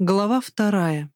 Глава вторая.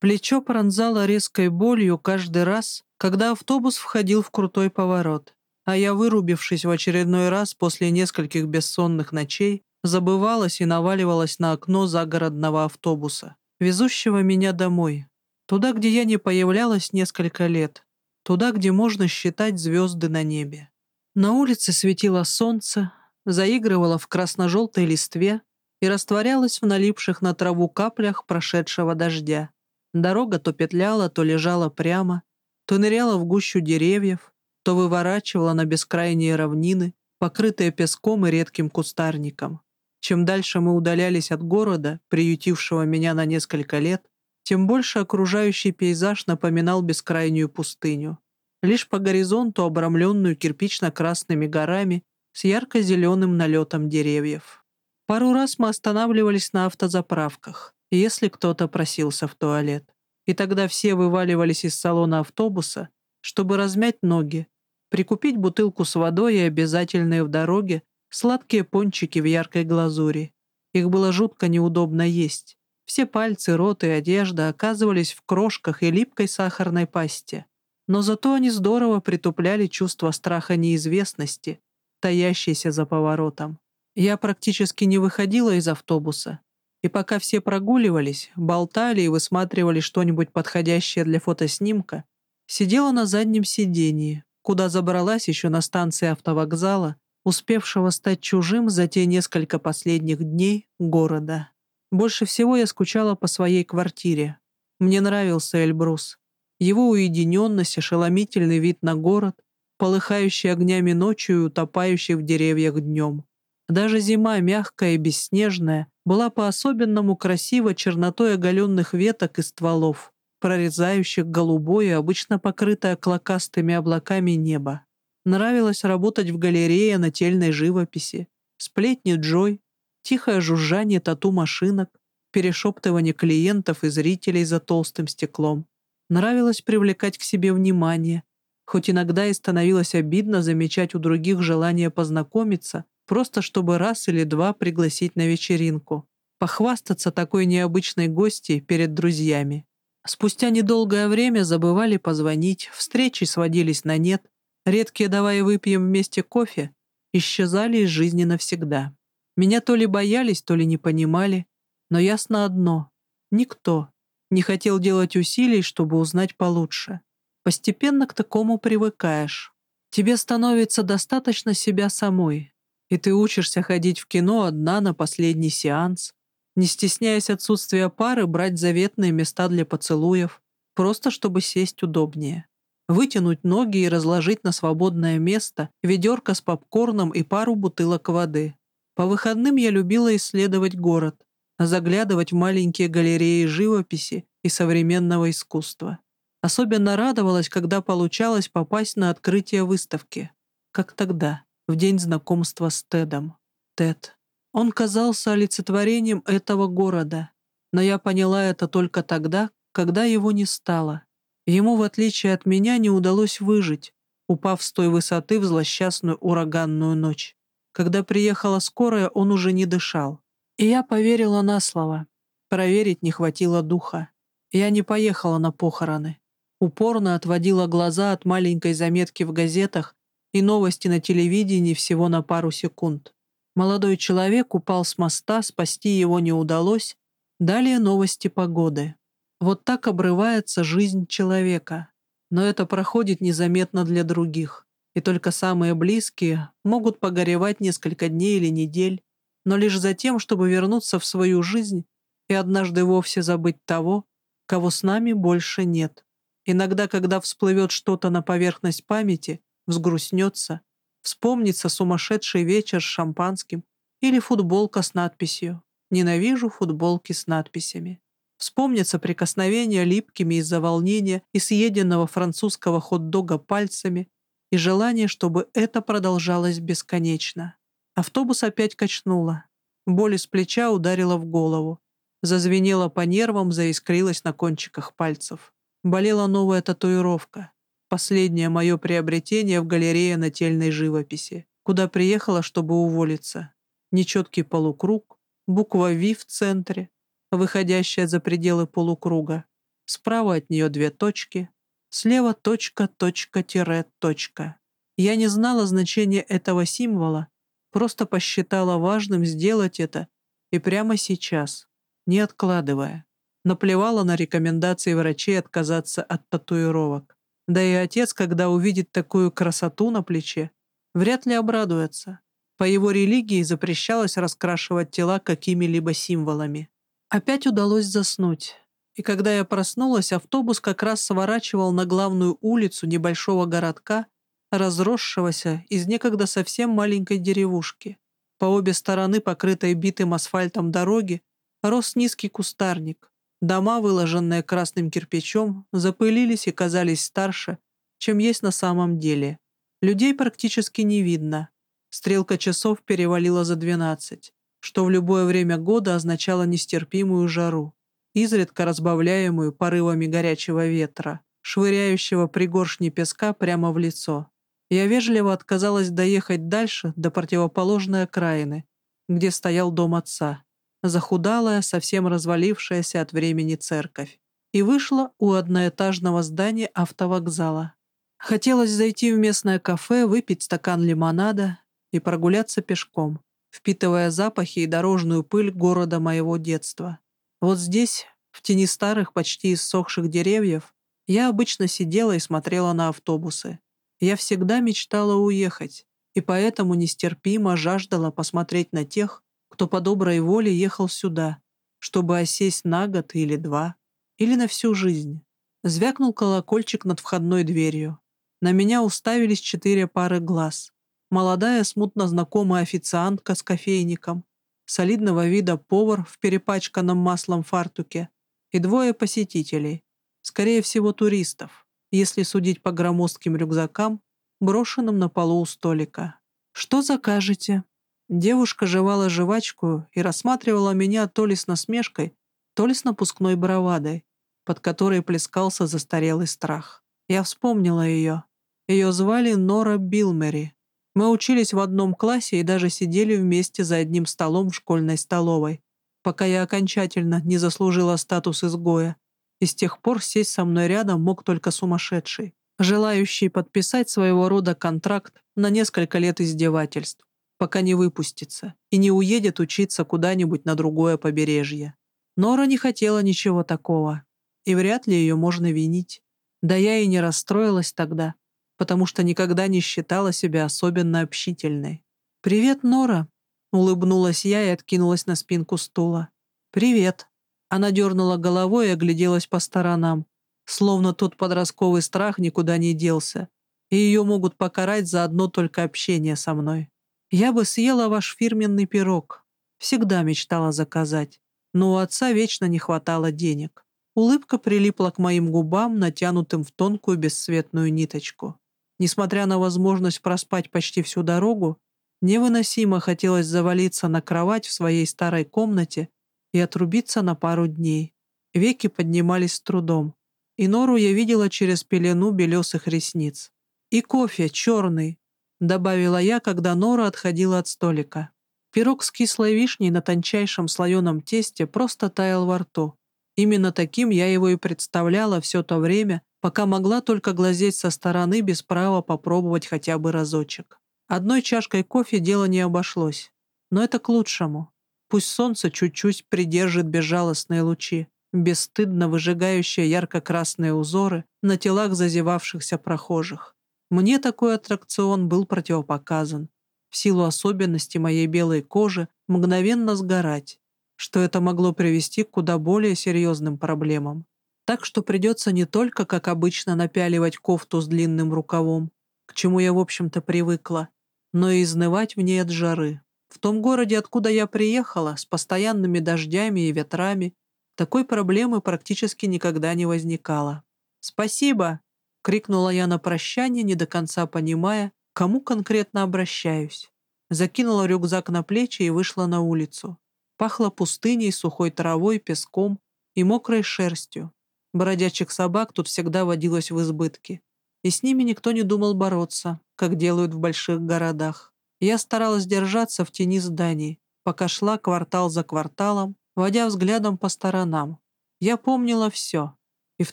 Плечо пронзало резкой болью каждый раз, когда автобус входил в крутой поворот, а я, вырубившись в очередной раз после нескольких бессонных ночей, забывалась и наваливалась на окно загородного автобуса, везущего меня домой, туда, где я не появлялась несколько лет, туда, где можно считать звезды на небе. На улице светило солнце, заигрывало в красно-желтой листве, и растворялась в налипших на траву каплях прошедшего дождя. Дорога то петляла, то лежала прямо, то ныряла в гущу деревьев, то выворачивала на бескрайние равнины, покрытые песком и редким кустарником. Чем дальше мы удалялись от города, приютившего меня на несколько лет, тем больше окружающий пейзаж напоминал бескрайнюю пустыню. Лишь по горизонту, обрамленную кирпично-красными горами с ярко-зеленым налетом деревьев. Пару раз мы останавливались на автозаправках, если кто-то просился в туалет. И тогда все вываливались из салона автобуса, чтобы размять ноги, прикупить бутылку с водой и обязательные в дороге сладкие пончики в яркой глазури. Их было жутко неудобно есть. Все пальцы, рот и одежда оказывались в крошках и липкой сахарной пасте. Но зато они здорово притупляли чувство страха неизвестности, таящейся за поворотом. Я практически не выходила из автобуса, и пока все прогуливались, болтали и высматривали что-нибудь подходящее для фотоснимка, сидела на заднем сидении, куда забралась еще на станции автовокзала, успевшего стать чужим за те несколько последних дней города. Больше всего я скучала по своей квартире. Мне нравился Эльбрус. Его уединенность, ошеломительный вид на город, полыхающий огнями ночью и утопающий в деревьях днем. Даже зима, мягкая и бесснежная, была по-особенному красива чернотой оголенных веток и стволов, прорезающих голубое, обычно покрытое клокастыми облаками небо. Нравилось работать в галерее нательной живописи, сплетни Джой, тихое жужжание тату-машинок, перешептывание клиентов и зрителей за толстым стеклом. Нравилось привлекать к себе внимание, хоть иногда и становилось обидно замечать у других желание познакомиться, просто чтобы раз или два пригласить на вечеринку, похвастаться такой необычной гостьей перед друзьями. Спустя недолгое время забывали позвонить, встречи сводились на нет, редкие «давай выпьем вместе кофе» исчезали из жизни навсегда. Меня то ли боялись, то ли не понимали, но ясно одно — никто не хотел делать усилий, чтобы узнать получше. Постепенно к такому привыкаешь. Тебе становится достаточно себя самой, и ты учишься ходить в кино одна на последний сеанс, не стесняясь отсутствия пары брать заветные места для поцелуев, просто чтобы сесть удобнее. Вытянуть ноги и разложить на свободное место ведерко с попкорном и пару бутылок воды. По выходным я любила исследовать город, заглядывать в маленькие галереи живописи и современного искусства. Особенно радовалась, когда получалось попасть на открытие выставки. Как тогда в день знакомства с Тедом. Тед. Он казался олицетворением этого города, но я поняла это только тогда, когда его не стало. Ему, в отличие от меня, не удалось выжить, упав с той высоты в злосчастную ураганную ночь. Когда приехала скорая, он уже не дышал. И я поверила на слово. Проверить не хватило духа. Я не поехала на похороны. Упорно отводила глаза от маленькой заметки в газетах и новости на телевидении всего на пару секунд. Молодой человек упал с моста, спасти его не удалось. Далее новости погоды. Вот так обрывается жизнь человека. Но это проходит незаметно для других. И только самые близкие могут погоревать несколько дней или недель, но лишь за тем, чтобы вернуться в свою жизнь и однажды вовсе забыть того, кого с нами больше нет. Иногда, когда всплывет что-то на поверхность памяти, взгрустнется, вспомнится сумасшедший вечер с шампанским или футболка с надписью «Ненавижу футболки с надписями». Вспомнится прикосновение липкими из-за волнения и съеденного французского хот-дога пальцами и желание, чтобы это продолжалось бесконечно. Автобус опять качнуло. Боль из плеча ударила в голову. Зазвенела по нервам, заискрилась на кончиках пальцев. Болела новая татуировка. Последнее мое приобретение в галерее нательной живописи, куда приехала, чтобы уволиться. Нечеткий полукруг, буква «Ви» в центре, выходящая за пределы полукруга. Справа от нее две точки, слева точка, точка, тире, точка. Я не знала значения этого символа, просто посчитала важным сделать это и прямо сейчас, не откладывая. Наплевала на рекомендации врачей отказаться от татуировок. Да и отец, когда увидит такую красоту на плече, вряд ли обрадуется. По его религии запрещалось раскрашивать тела какими-либо символами. Опять удалось заснуть. И когда я проснулась, автобус как раз сворачивал на главную улицу небольшого городка, разросшегося из некогда совсем маленькой деревушки. По обе стороны, покрытой битым асфальтом дороги, рос низкий кустарник. Дома, выложенные красным кирпичом, запылились и казались старше, чем есть на самом деле. Людей практически не видно. Стрелка часов перевалила за двенадцать, что в любое время года означало нестерпимую жару, изредка разбавляемую порывами горячего ветра, швыряющего пригоршни песка прямо в лицо. Я вежливо отказалась доехать дальше, до противоположной окраины, где стоял дом отца захудалая, совсем развалившаяся от времени церковь, и вышла у одноэтажного здания автовокзала. Хотелось зайти в местное кафе, выпить стакан лимонада и прогуляться пешком, впитывая запахи и дорожную пыль города моего детства. Вот здесь, в тени старых, почти иссохших деревьев, я обычно сидела и смотрела на автобусы. Я всегда мечтала уехать, и поэтому нестерпимо жаждала посмотреть на тех, кто по доброй воле ехал сюда, чтобы осесть на год или два, или на всю жизнь. Звякнул колокольчик над входной дверью. На меня уставились четыре пары глаз. Молодая, смутно знакомая официантка с кофейником, солидного вида повар в перепачканном маслом фартуке и двое посетителей, скорее всего, туристов, если судить по громоздким рюкзакам, брошенным на полу у столика. «Что закажете?» Девушка жевала жвачку и рассматривала меня то ли с насмешкой, то ли с напускной бравадой, под которой плескался застарелый страх. Я вспомнила ее. Ее звали Нора Билмери. Мы учились в одном классе и даже сидели вместе за одним столом в школьной столовой, пока я окончательно не заслужила статус изгоя. И с тех пор сесть со мной рядом мог только сумасшедший, желающий подписать своего рода контракт на несколько лет издевательств пока не выпустится и не уедет учиться куда-нибудь на другое побережье. Нора не хотела ничего такого, и вряд ли ее можно винить. Да я и не расстроилась тогда, потому что никогда не считала себя особенно общительной. «Привет, Нора!» — улыбнулась я и откинулась на спинку стула. «Привет!» Она дернула головой и огляделась по сторонам, словно тот подростковый страх никуда не делся, и ее могут покарать за одно только общение со мной. Я бы съела ваш фирменный пирог. Всегда мечтала заказать. Но у отца вечно не хватало денег. Улыбка прилипла к моим губам, натянутым в тонкую бесцветную ниточку. Несмотря на возможность проспать почти всю дорогу, невыносимо хотелось завалиться на кровать в своей старой комнате и отрубиться на пару дней. Веки поднимались с трудом. И нору я видела через пелену белесых ресниц. И кофе, черный, добавила я, когда Нора отходила от столика. Пирог с кислой вишней на тончайшем слоеном тесте просто таял во рту. Именно таким я его и представляла все то время, пока могла только глазеть со стороны без права попробовать хотя бы разочек. Одной чашкой кофе дело не обошлось. Но это к лучшему. Пусть солнце чуть-чуть придержит безжалостные лучи, бесстыдно выжигающие ярко-красные узоры на телах зазевавшихся прохожих. Мне такой аттракцион был противопоказан. В силу особенностей моей белой кожи мгновенно сгорать, что это могло привести к куда более серьезным проблемам. Так что придется не только, как обычно, напяливать кофту с длинным рукавом, к чему я, в общем-то, привыкла, но и изнывать в ней от жары. В том городе, откуда я приехала, с постоянными дождями и ветрами, такой проблемы практически никогда не возникало. «Спасибо!» — крикнула я на прощание, не до конца понимая, кому конкретно обращаюсь. Закинула рюкзак на плечи и вышла на улицу. Пахло пустыней, сухой травой, песком и мокрой шерстью. Бродячих собак тут всегда водилось в избытке. И с ними никто не думал бороться, как делают в больших городах. Я старалась держаться в тени зданий, пока шла квартал за кварталом, водя взглядом по сторонам. Я помнила все, и в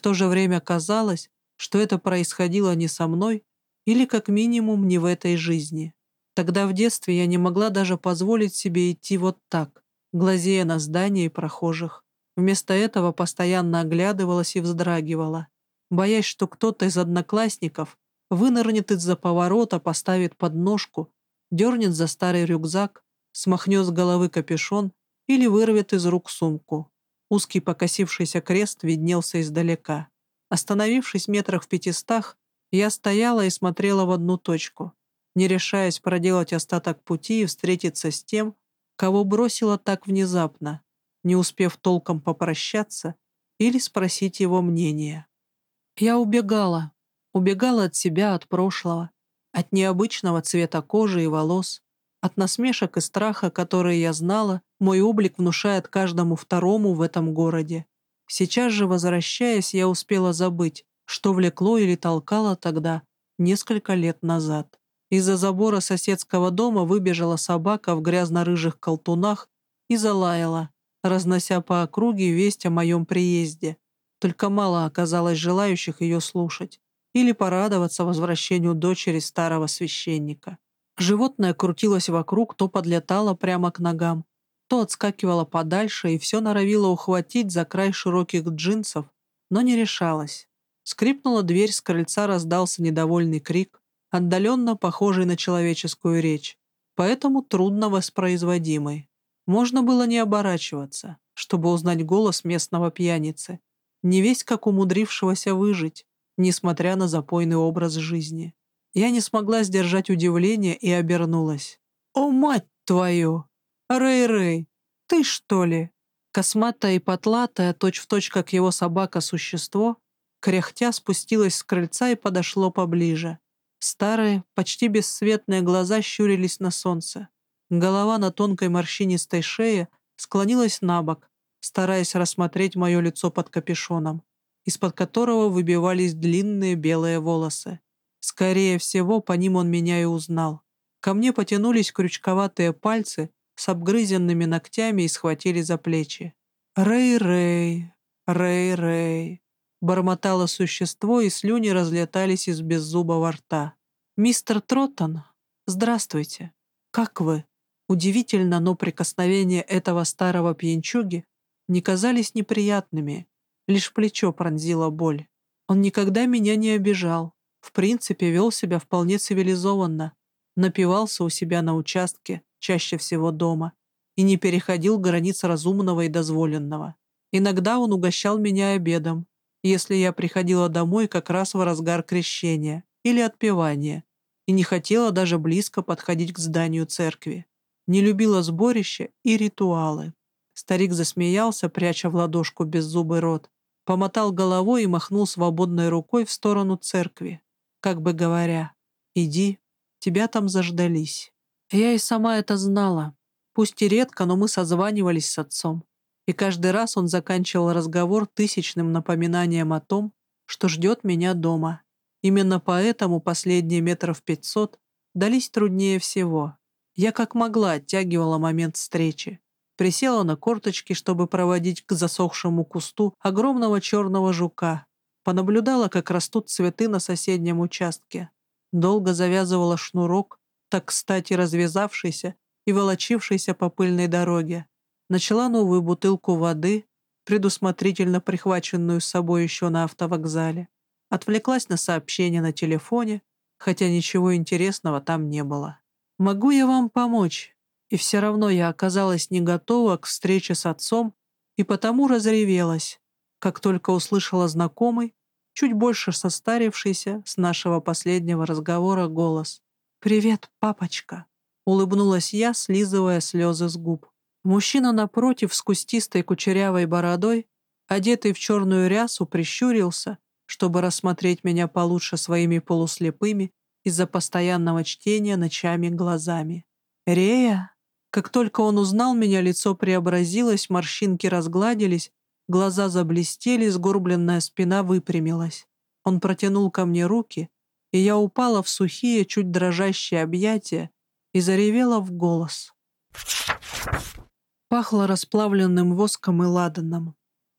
то же время казалось, что это происходило не со мной или как минимум не в этой жизни. Тогда в детстве я не могла даже позволить себе идти вот так, глазея на здания и прохожих. Вместо этого постоянно оглядывалась и вздрагивала, боясь, что кто-то из одноклассников вынырнет из-за поворота, поставит подножку, дернет за старый рюкзак, смахнет с головы капюшон или вырвет из рук сумку. Узкий покосившийся крест виднелся издалека. Остановившись метрах в пятистах, я стояла и смотрела в одну точку, не решаясь проделать остаток пути и встретиться с тем, кого бросила так внезапно, не успев толком попрощаться или спросить его мнение. Я убегала, убегала от себя, от прошлого, от необычного цвета кожи и волос, от насмешек и страха, которые я знала, мой облик внушает каждому второму в этом городе. Сейчас же, возвращаясь, я успела забыть, что влекло или толкало тогда, несколько лет назад. Из-за забора соседского дома выбежала собака в грязно-рыжих колтунах и залаяла, разнося по округе весть о моем приезде. Только мало оказалось желающих ее слушать или порадоваться возвращению дочери старого священника. Животное крутилось вокруг, то подлетало прямо к ногам, то отскакивало подальше и все норовило ухватить за край широких джинсов, но не решалось. Скрипнула дверь, с крыльца раздался недовольный крик, отдаленно похожий на человеческую речь, поэтому трудно воспроизводимый. Можно было не оборачиваться, чтобы узнать голос местного пьяницы, не весь как умудрившегося выжить, несмотря на запойный образ жизни. Я не смогла сдержать удивление и обернулась. «О, мать твою! Рэй-Рэй, ты что ли?» Косматая и потлатая, точь-в-точь, как его собака-существо, кряхтя спустилась с крыльца и подошло поближе. Старые, почти бесцветные глаза щурились на солнце. Голова на тонкой морщинистой шее склонилась на бок, стараясь рассмотреть мое лицо под капюшоном, из-под которого выбивались длинные белые волосы. Скорее всего, по ним он меня и узнал. Ко мне потянулись крючковатые пальцы с обгрызенными ногтями и схватили за плечи. «Рэй-рэй, рэй-рэй», — бормотало существо, и слюни разлетались из беззубого рта. «Мистер Троттон, здравствуйте. Как вы?» Удивительно, но прикосновения этого старого пьянчуги не казались неприятными, лишь плечо пронзила боль. Он никогда меня не обижал, в принципе, вел себя вполне цивилизованно, напивался у себя на участке, чаще всего дома, и не переходил границ разумного и дозволенного. Иногда он угощал меня обедом, если я приходила домой как раз в разгар крещения или отпевания, и не хотела даже близко подходить к зданию церкви. Не любила сборища и ритуалы. Старик засмеялся, пряча в ладошку беззубый рот, помотал головой и махнул свободной рукой в сторону церкви как бы говоря, «Иди, тебя там заждались». Я и сама это знала. Пусть и редко, но мы созванивались с отцом. И каждый раз он заканчивал разговор тысячным напоминанием о том, что ждет меня дома. Именно поэтому последние метров пятьсот дались труднее всего. Я как могла оттягивала момент встречи. Присела на корточки, чтобы проводить к засохшему кусту огромного черного жука, Понаблюдала, как растут цветы на соседнем участке. Долго завязывала шнурок, так кстати развязавшийся и волочившийся по пыльной дороге. Начала новую бутылку воды, предусмотрительно прихваченную с собой еще на автовокзале. Отвлеклась на сообщение на телефоне, хотя ничего интересного там не было. «Могу я вам помочь?» И все равно я оказалась не готова к встрече с отцом и потому разревелась, как только услышала знакомый, чуть больше состарившийся с нашего последнего разговора голос. «Привет, папочка!» — улыбнулась я, слизывая слезы с губ. Мужчина напротив с кустистой кучерявой бородой, одетый в черную рясу, прищурился, чтобы рассмотреть меня получше своими полуслепыми из-за постоянного чтения ночами глазами. «Рея?» Как только он узнал меня, лицо преобразилось, морщинки разгладились, Глаза заблестели, сгорбленная спина выпрямилась. Он протянул ко мне руки, и я упала в сухие, чуть дрожащие объятия и заревела в голос. Пахло расплавленным воском и ладаном.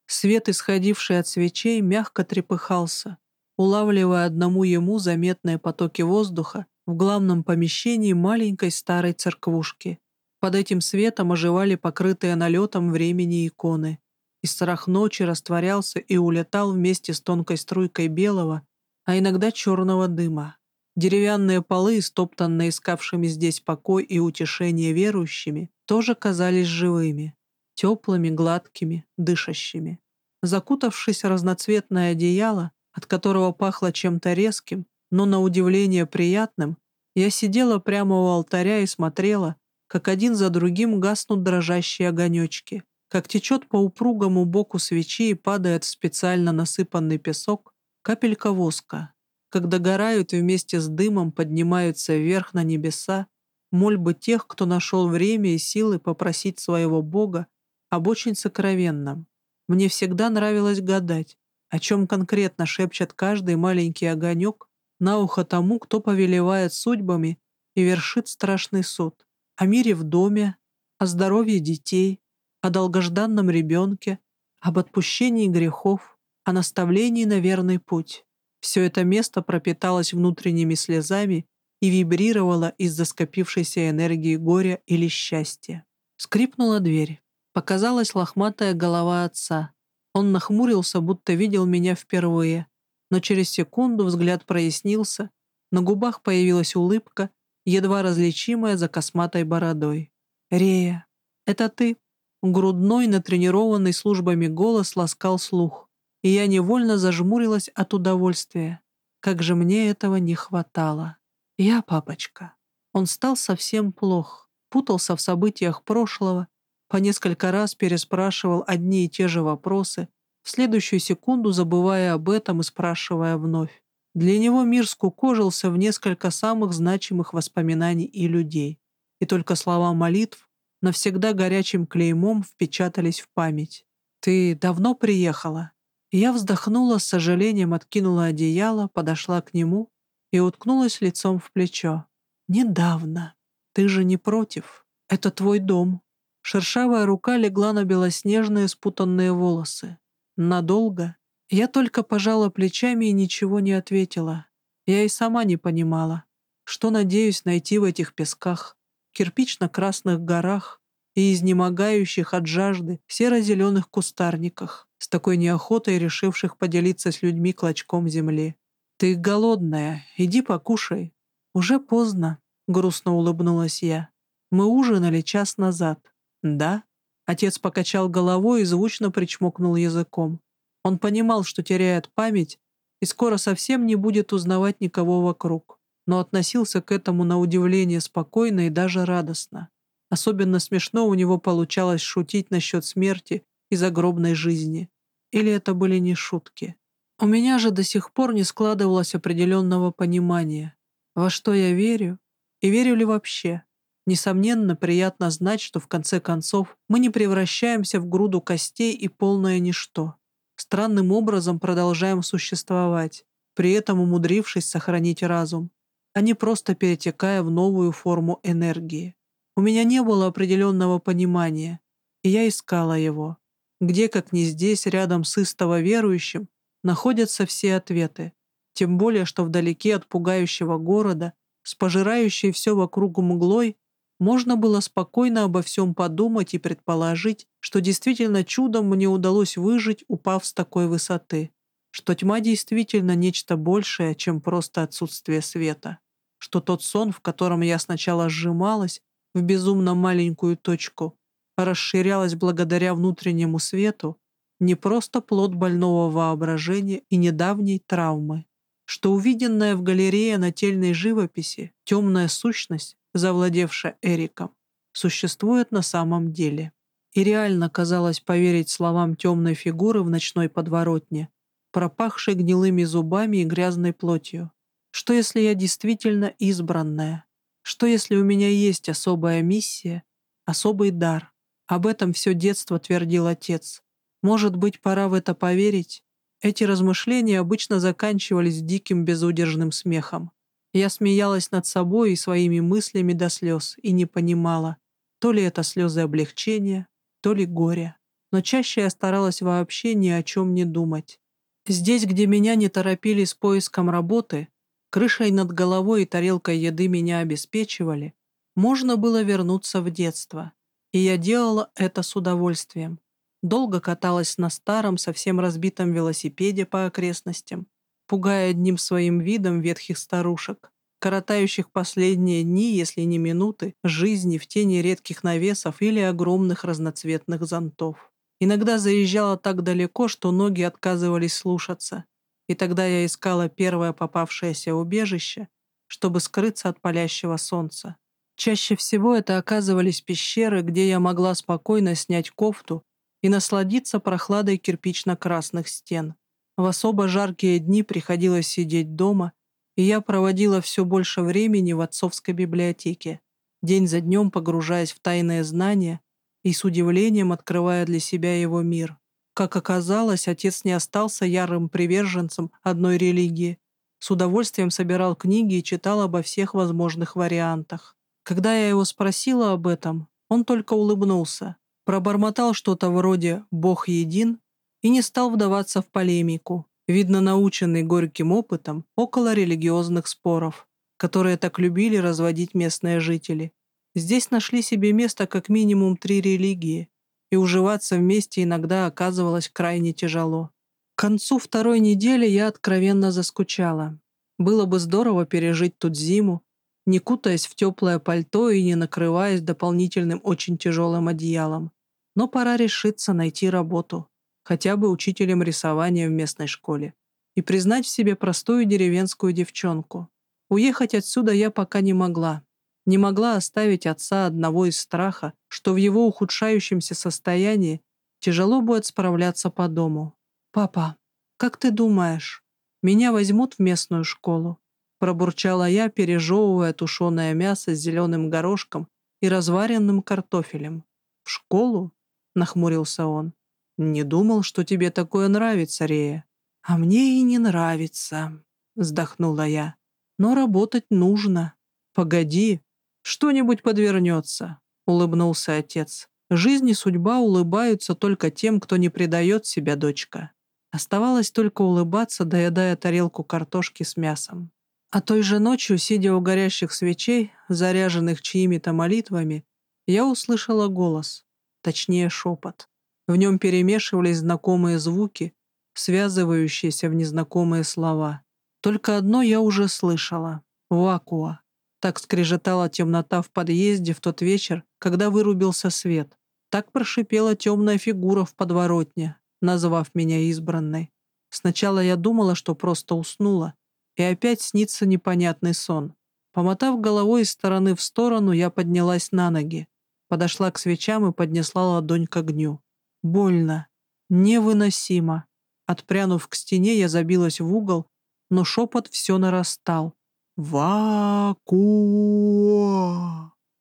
Свет, исходивший от свечей, мягко трепыхался, улавливая одному ему заметные потоки воздуха в главном помещении маленькой старой церквушки. Под этим светом оживали покрытые налетом времени иконы. И страх ночи растворялся и улетал вместе с тонкой струйкой белого, а иногда черного дыма. Деревянные полы, стоптанные искавшими здесь покой и утешение верующими, тоже казались живыми, теплыми, гладкими, дышащими. Закутавшись в разноцветное одеяло, от которого пахло чем-то резким, но на удивление приятным, я сидела прямо у алтаря и смотрела, как один за другим гаснут дрожащие огонечки, как течет по упругому боку свечи и падает в специально насыпанный песок капелька воска, как догорают и вместе с дымом поднимаются вверх на небеса мольбы тех, кто нашел время и силы попросить своего Бога об очень сокровенном. Мне всегда нравилось гадать, о чем конкретно шепчет каждый маленький огонек на ухо тому, кто повелевает судьбами и вершит страшный суд. О мире в доме, о здоровье детей, о долгожданном ребенке, об отпущении грехов, о наставлении на верный путь. Все это место пропиталось внутренними слезами и вибрировало из-за скопившейся энергии горя или счастья. Скрипнула дверь. Показалась лохматая голова отца. Он нахмурился, будто видел меня впервые, но через секунду взгляд прояснился, на губах появилась улыбка, едва различимая за косматой бородой. «Рея, это ты?» Грудной, натренированный службами голос ласкал слух, и я невольно зажмурилась от удовольствия. Как же мне этого не хватало. Я, папочка. Он стал совсем плох, путался в событиях прошлого, по несколько раз переспрашивал одни и те же вопросы, в следующую секунду забывая об этом и спрашивая вновь. Для него мир скукожился в несколько самых значимых воспоминаний и людей, и только слова молитв навсегда горячим клеймом впечатались в память. «Ты давно приехала?» Я вздохнула, с сожалением откинула одеяло, подошла к нему и уткнулась лицом в плечо. «Недавно. Ты же не против. Это твой дом». Шершавая рука легла на белоснежные спутанные волосы. Надолго. Я только пожала плечами и ничего не ответила. Я и сама не понимала, что надеюсь найти в этих песках, кирпично-красных горах и изнемогающих от жажды серо-зеленых кустарниках, с такой неохотой решивших поделиться с людьми клочком земли. «Ты голодная, иди покушай». «Уже поздно», — грустно улыбнулась я. «Мы ужинали час назад». «Да?» Отец покачал головой и звучно причмокнул языком. Он понимал, что теряет память и скоро совсем не будет узнавать никого вокруг, но относился к этому на удивление спокойно и даже радостно. Особенно смешно у него получалось шутить насчет смерти и загробной жизни. Или это были не шутки? У меня же до сих пор не складывалось определенного понимания, во что я верю и верю ли вообще. Несомненно, приятно знать, что в конце концов мы не превращаемся в груду костей и полное ничто. Странным образом продолжаем существовать, при этом умудрившись сохранить разум, а не просто перетекая в новую форму энергии. У меня не было определенного понимания, и я искала его. Где, как не здесь, рядом с истово верующим, находятся все ответы. Тем более, что вдалеке от пугающего города, с пожирающей все вокруг мглой, можно было спокойно обо всем подумать и предположить, что действительно чудом мне удалось выжить, упав с такой высоты, что тьма действительно нечто большее, чем просто отсутствие света, что тот сон, в котором я сначала сжималась в безумно маленькую точку, расширялась благодаря внутреннему свету, не просто плод больного воображения и недавней травмы, что увиденная в галерее нательной живописи темная сущность, завладевшая Эриком, существует на самом деле. И реально казалось поверить словам темной фигуры в ночной подворотне, пропахшей гнилыми зубами и грязной плотью. Что если я действительно избранная? Что если у меня есть особая миссия, особый дар? Об этом все детство твердил отец. Может быть, пора в это поверить? Эти размышления обычно заканчивались диким безудержным смехом. Я смеялась над собой и своими мыслями до слез и не понимала, то ли это слезы облегчения, то ли горе. Но чаще я старалась вообще ни о чем не думать. Здесь, где меня не торопили с поиском работы, крышей над головой и тарелкой еды меня обеспечивали, можно было вернуться в детство. И я делала это с удовольствием. Долго каталась на старом, совсем разбитом велосипеде по окрестностям, пугая одним своим видом ветхих старушек, коротающих последние дни, если не минуты, жизни в тени редких навесов или огромных разноцветных зонтов. Иногда заезжала так далеко, что ноги отказывались слушаться, и тогда я искала первое попавшееся убежище, чтобы скрыться от палящего солнца. Чаще всего это оказывались пещеры, где я могла спокойно снять кофту и насладиться прохладой кирпично-красных стен. В особо жаркие дни приходилось сидеть дома, и я проводила все больше времени в отцовской библиотеке, день за днем погружаясь в тайные знания и с удивлением открывая для себя его мир. Как оказалось, отец не остался ярым приверженцем одной религии. С удовольствием собирал книги и читал обо всех возможных вариантах. Когда я его спросила об этом, он только улыбнулся пробормотал что-то вроде «Бог един» и не стал вдаваться в полемику, видно наученный горьким опытом около религиозных споров, которые так любили разводить местные жители. Здесь нашли себе место как минимум три религии, и уживаться вместе иногда оказывалось крайне тяжело. К концу второй недели я откровенно заскучала. Было бы здорово пережить тут зиму, не кутаясь в теплое пальто и не накрываясь дополнительным очень тяжелым одеялом. Но пора решиться найти работу, хотя бы учителем рисования в местной школе, и признать в себе простую деревенскую девчонку. Уехать отсюда я пока не могла. Не могла оставить отца одного из страха, что в его ухудшающемся состоянии тяжело будет справляться по дому. «Папа, как ты думаешь, меня возьмут в местную школу?» Пробурчала я, пережевывая тушеное мясо с зеленым горошком и разваренным картофелем. «В школу?» — нахмурился он. «Не думал, что тебе такое нравится, Рея». «А мне и не нравится», — вздохнула я. «Но работать нужно». «Погоди, что-нибудь подвернется», — улыбнулся отец. «Жизнь и судьба улыбаются только тем, кто не предает себя, дочка». Оставалось только улыбаться, доедая тарелку картошки с мясом. А той же ночью, сидя у горящих свечей, заряженных чьими-то молитвами, я услышала голос, точнее шепот. В нем перемешивались знакомые звуки, связывающиеся в незнакомые слова. Только одно я уже слышала — вакуа. Так скрежетала темнота в подъезде в тот вечер, когда вырубился свет. Так прошипела темная фигура в подворотне, назвав меня избранной. Сначала я думала, что просто уснула, и опять снится непонятный сон. Помотав головой из стороны в сторону, я поднялась на ноги, подошла к свечам и поднесла ладонь к огню. Больно. Невыносимо. Отпрянув к стене, я забилась в угол, но шепот все нарастал. «Вакуа!»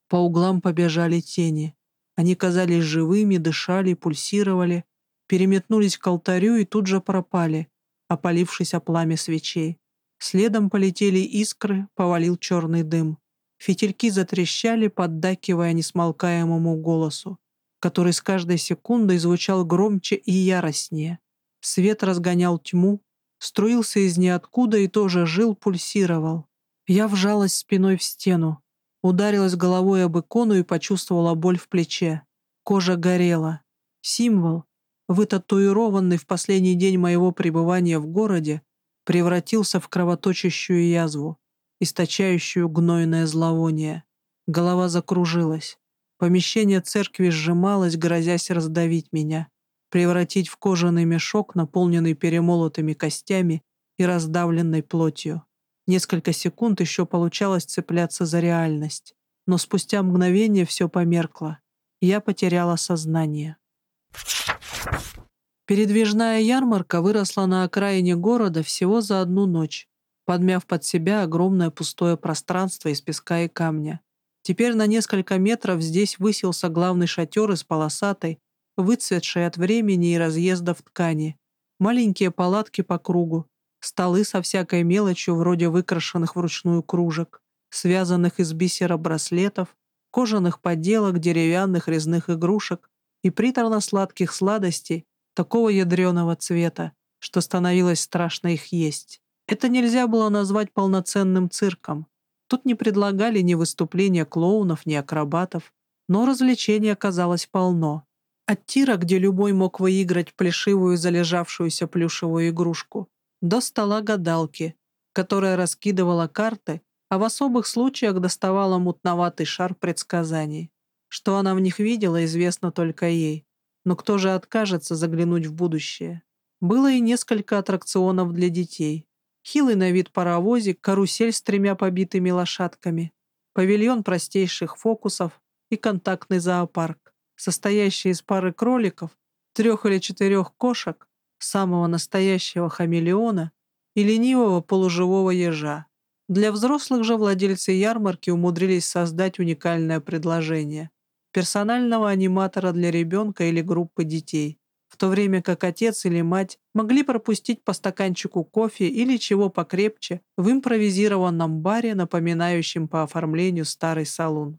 По углам побежали тени. Они казались живыми, дышали, пульсировали, переметнулись к алтарю и тут же пропали, опалившись о пламя свечей. Следом полетели искры, повалил черный дым. Фитильки затрещали, поддакивая несмолкаемому голосу, который с каждой секундой звучал громче и яростнее. Свет разгонял тьму, струился из ниоткуда и тоже жил, пульсировал. Я вжалась спиной в стену, ударилась головой об икону и почувствовала боль в плече. Кожа горела. Символ, вытатуированный в последний день моего пребывания в городе, превратился в кровоточащую язву, источающую гнойное зловоние. Голова закружилась. Помещение церкви сжималось, грозясь раздавить меня, превратить в кожаный мешок, наполненный перемолотыми костями и раздавленной плотью. Несколько секунд еще получалось цепляться за реальность, но спустя мгновение все померкло. Я потеряла сознание. Передвижная ярмарка выросла на окраине города всего за одну ночь, подмяв под себя огромное пустое пространство из песка и камня. Теперь на несколько метров здесь высился главный шатер из полосатой, выцветшей от времени и разъездов ткани, маленькие палатки по кругу, столы со всякой мелочью вроде выкрашенных вручную кружек, связанных из бисера браслетов, кожаных поделок, деревянных резных игрушек, и приторно-сладких сладостей такого ядреного цвета, что становилось страшно их есть. Это нельзя было назвать полноценным цирком. Тут не предлагали ни выступления клоунов, ни акробатов, но развлечений оказалось полно. От тира, где любой мог выиграть плешивую залежавшуюся плюшевую игрушку, до стола гадалки, которая раскидывала карты, а в особых случаях доставала мутноватый шар предсказаний. Что она в них видела, известно только ей. Но кто же откажется заглянуть в будущее? Было и несколько аттракционов для детей. Хилый на вид паровозик, карусель с тремя побитыми лошадками, павильон простейших фокусов и контактный зоопарк состоящий из пары кроликов, трех или четырех кошек, самого настоящего хамелеона и ленивого полуживого ежа. Для взрослых же владельцы ярмарки умудрились создать уникальное предложение – персонального аниматора для ребенка или группы детей, в то время как отец или мать могли пропустить по стаканчику кофе или чего покрепче в импровизированном баре, напоминающем по оформлению старый салон.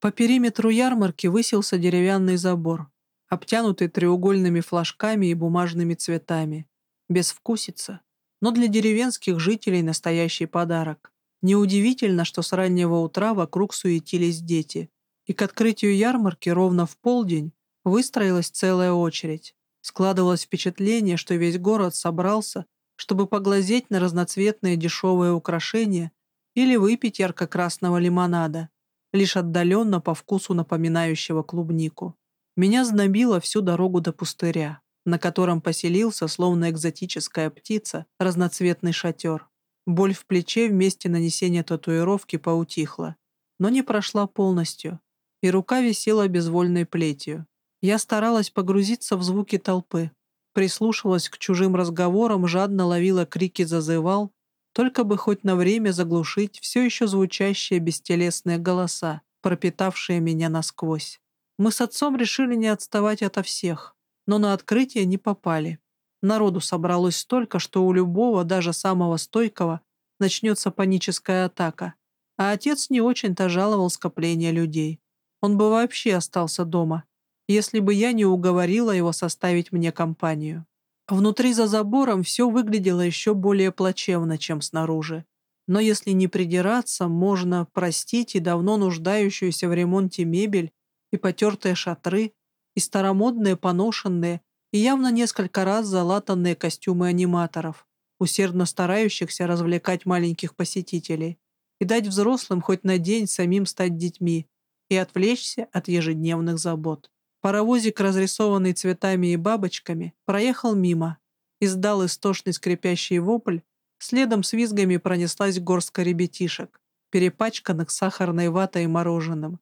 По периметру ярмарки высился деревянный забор, обтянутый треугольными флажками и бумажными цветами. Безвкусица, но для деревенских жителей настоящий подарок. Неудивительно, что с раннего утра вокруг суетились дети, и к открытию ярмарки ровно в полдень выстроилась целая очередь. Складывалось впечатление, что весь город собрался, чтобы поглазеть на разноцветные дешевые украшения или выпить ярко-красного лимонада лишь отдаленно по вкусу напоминающего клубнику. Меня знобило всю дорогу до пустыря, на котором поселился, словно экзотическая птица, разноцветный шатер. Боль в плече вместе нанесения татуировки поутихла, но не прошла полностью, и рука висела безвольной плетью. Я старалась погрузиться в звуки толпы, прислушивалась к чужим разговорам, жадно ловила крики зазывал, только бы хоть на время заглушить все еще звучащие бестелесные голоса, пропитавшие меня насквозь. Мы с отцом решили не отставать ото всех, но на открытие не попали. Народу собралось столько, что у любого, даже самого стойкого, начнется паническая атака. А отец не очень-то жаловал скопление людей. Он бы вообще остался дома, если бы я не уговорила его составить мне компанию. Внутри за забором все выглядело еще более плачевно, чем снаружи. Но если не придираться, можно простить и давно нуждающуюся в ремонте мебель, и потертые шатры, и старомодные поношенные, и явно несколько раз залатанные костюмы аниматоров, усердно старающихся развлекать маленьких посетителей, и дать взрослым хоть на день самим стать детьми и отвлечься от ежедневных забот. Паровозик, разрисованный цветами и бабочками, проехал мимо, издал истошный скрипящий вопль, следом с визгами пронеслась горстка ребятишек, перепачканных сахарной ватой и мороженым,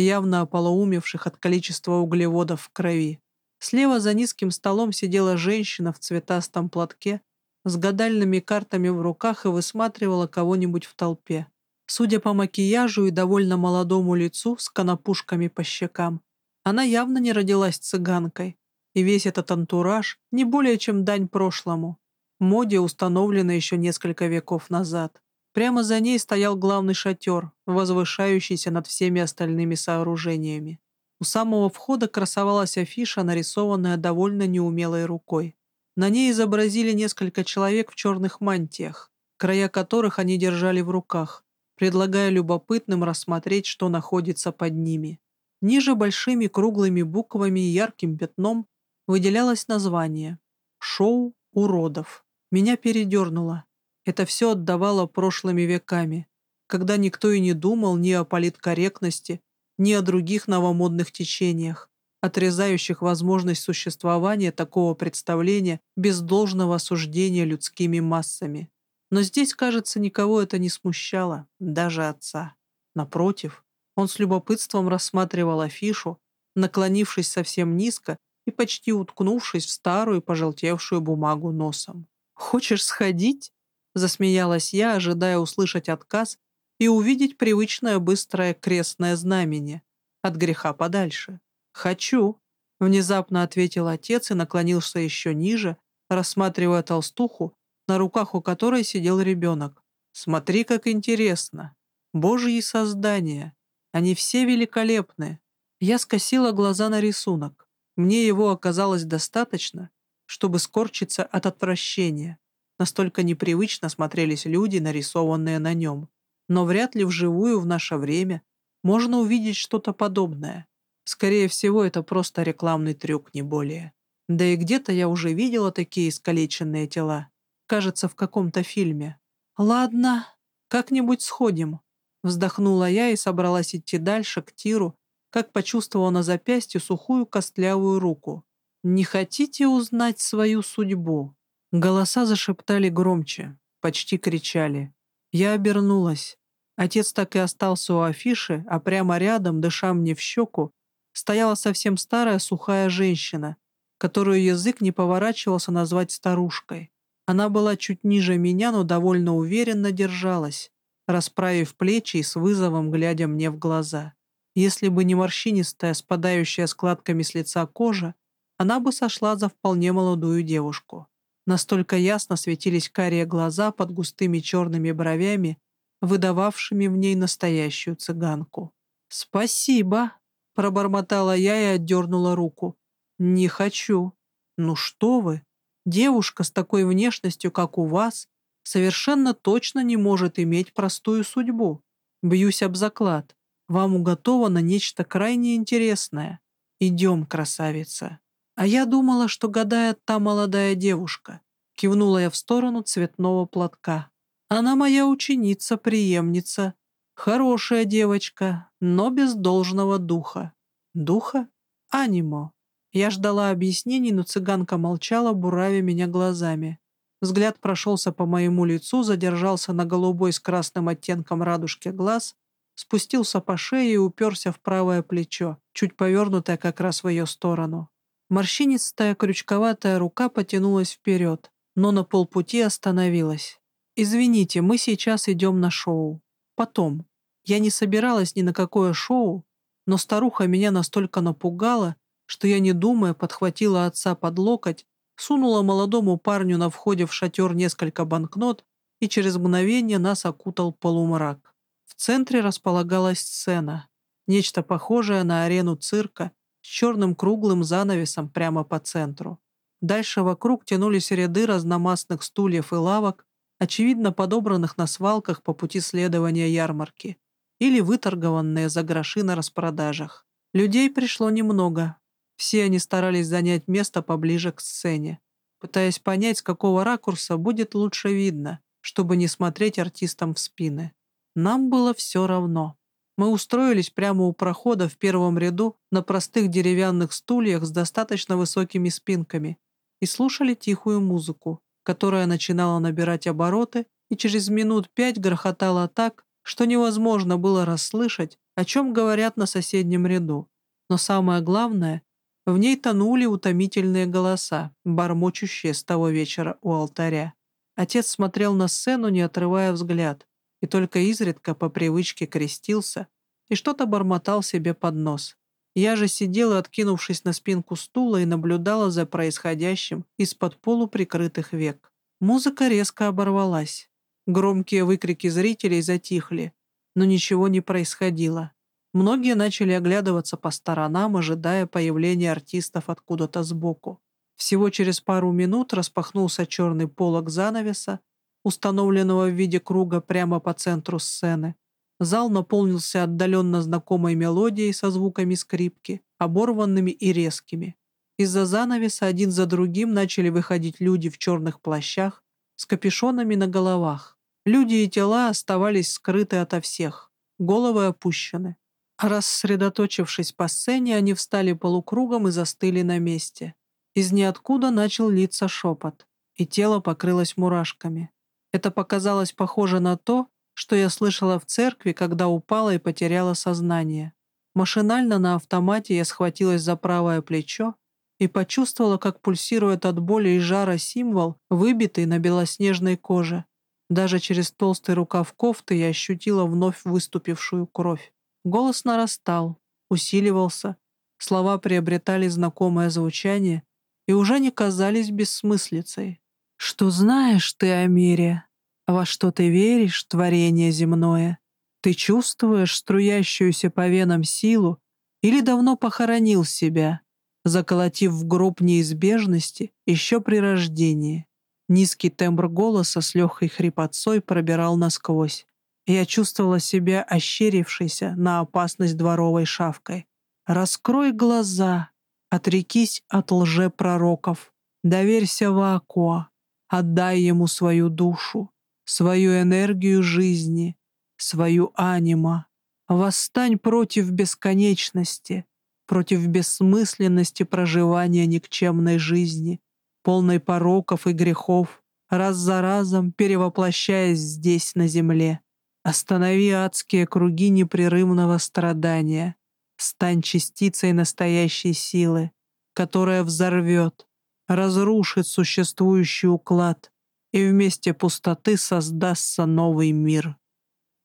явно ополоумевших от количества углеводов в крови. Слева за низким столом сидела женщина в цветастом платке с гадальными картами в руках и высматривала кого-нибудь в толпе. Судя по макияжу и довольно молодому лицу с конопушками по щекам, она явно не родилась цыганкой, и весь этот антураж не более чем дань прошлому, моде, установленной еще несколько веков назад. Прямо за ней стоял главный шатер, возвышающийся над всеми остальными сооружениями. У самого входа красовалась афиша, нарисованная довольно неумелой рукой. На ней изобразили несколько человек в черных мантиях, края которых они держали в руках, предлагая любопытным рассмотреть, что находится под ними. Ниже большими круглыми буквами и ярким пятном выделялось название «Шоу уродов». Меня передернуло. Это все отдавало прошлыми веками, когда никто и не думал ни о политкорректности, ни о других новомодных течениях, отрезающих возможность существования такого представления без должного осуждения людскими массами. Но здесь, кажется, никого это не смущало, даже отца. Напротив, он с любопытством рассматривал афишу, наклонившись совсем низко и почти уткнувшись в старую пожелтевшую бумагу носом. «Хочешь сходить?» — засмеялась я, ожидая услышать отказ и увидеть привычное быстрое крестное знамение. От греха подальше. «Хочу», — внезапно ответил отец и наклонился еще ниже, рассматривая толстуху, на руках у которой сидел ребенок. «Смотри, как интересно. Божьи создания. Они все великолепны. Я скосила глаза на рисунок. Мне его оказалось достаточно, чтобы скорчиться от отвращения. Настолько непривычно смотрелись люди, нарисованные на нем. Но вряд ли вживую в наше время можно увидеть что-то подобное. Скорее всего, это просто рекламный трюк, не более. Да и где-то я уже видела такие искалеченные тела. Кажется, в каком-то фильме. «Ладно, как-нибудь сходим», — вздохнула я и собралась идти дальше, к тиру, как почувствовала на запястье сухую костлявую руку. «Не хотите узнать свою судьбу?» Голоса зашептали громче, почти кричали. Я обернулась. Отец так и остался у афиши, а прямо рядом, дыша мне в щеку, стояла совсем старая сухая женщина, которую язык не поворачивался назвать старушкой. Она была чуть ниже меня, но довольно уверенно держалась, расправив плечи и с вызовом глядя мне в глаза. Если бы не морщинистая, спадающая складками с лица кожа, она бы сошла за вполне молодую девушку. Настолько ясно светились карие глаза под густыми черными бровями, выдававшими в ней настоящую цыганку. «Спасибо», — пробормотала я и отдернула руку. «Не хочу». «Ну что вы? Девушка с такой внешностью, как у вас, совершенно точно не может иметь простую судьбу. Бьюсь об заклад. Вам уготовано нечто крайне интересное. Идем, красавица». А я думала, что гадает та молодая девушка. Кивнула я в сторону цветного платка. Она моя ученица, преемница. Хорошая девочка, но без должного духа. Духа? Анимо. Я ждала объяснений, но цыганка молчала, буравя меня глазами. Взгляд прошелся по моему лицу, задержался на голубой с красным оттенком радужки глаз, спустился по шее и уперся в правое плечо, чуть повернутое как раз в ее сторону. Морщинистая крючковатая рука потянулась вперед, но на полпути остановилась. «Извините, мы сейчас идем на шоу. Потом. Я не собиралась ни на какое шоу, но старуха меня настолько напугала, что я, не думая, подхватила отца под локоть, сунула молодому парню на входе в шатер несколько банкнот, и через мгновение нас окутал полумрак. В центре располагалась сцена, нечто похожее на арену цирка с черным круглым занавесом прямо по центру. Дальше вокруг тянулись ряды разномастных стульев и лавок, очевидно подобранных на свалках по пути следования ярмарки или выторгованные за гроши на распродажах. Людей пришло немного, все они старались занять место поближе к сцене, пытаясь понять, с какого ракурса будет лучше видно, чтобы не смотреть артистам в спины. Нам было все равно. Мы устроились прямо у прохода в первом ряду на простых деревянных стульях с достаточно высокими спинками и слушали тихую музыку, которая начинала набирать обороты и через минут пять грохотала так, что невозможно было расслышать, о чем говорят на соседнем ряду. Но самое главное, в ней тонули утомительные голоса, бормочущие с того вечера у алтаря. Отец смотрел на сцену, не отрывая взгляд, и только изредка по привычке крестился и что-то бормотал себе под нос. Я же сидела, откинувшись на спинку стула, и наблюдала за происходящим из-под полуприкрытых век. Музыка резко оборвалась. Громкие выкрики зрителей затихли, но ничего не происходило. Многие начали оглядываться по сторонам, ожидая появления артистов откуда-то сбоку. Всего через пару минут распахнулся черный полог занавеса, установленного в виде круга прямо по центру сцены. Зал наполнился отдаленно знакомой мелодией со звуками скрипки, оборванными и резкими. Из-за занавеса один за другим начали выходить люди в черных плащах с капюшонами на головах. Люди и тела оставались скрыты ото всех, головы опущены. Рассредоточившись по сцене, они встали полукругом и застыли на месте. Из ниоткуда начал литься шепот, и тело покрылось мурашками. Это показалось похоже на то, что я слышала в церкви, когда упала и потеряла сознание. Машинально на автомате я схватилась за правое плечо и почувствовала, как пульсирует от боли и жара символ, выбитый на белоснежной коже. Даже через толстый рукав кофты я ощутила вновь выступившую кровь. Голос нарастал, усиливался, слова приобретали знакомое звучание и уже не казались бессмыслицей. «Что знаешь ты о мире? Во что ты веришь, творение земное? Ты чувствуешь струящуюся по венам силу или давно похоронил себя? заколотив в гроб неизбежности еще при рождении. Низкий тембр голоса с легкой хрипотцой пробирал насквозь. Я чувствовала себя ощерившейся на опасность дворовой шавкой. «Раскрой глаза, отрекись от лжепророков, доверься Ваакуа, отдай ему свою душу, свою энергию жизни, свою анима. Восстань против бесконечности, против бессмысленности проживания никчемной жизни, полной пороков и грехов, раз за разом перевоплощаясь здесь, на земле. Останови адские круги непрерывного страдания. Стань частицей настоящей силы, которая взорвет, разрушит существующий уклад, и вместе пустоты создастся новый мир.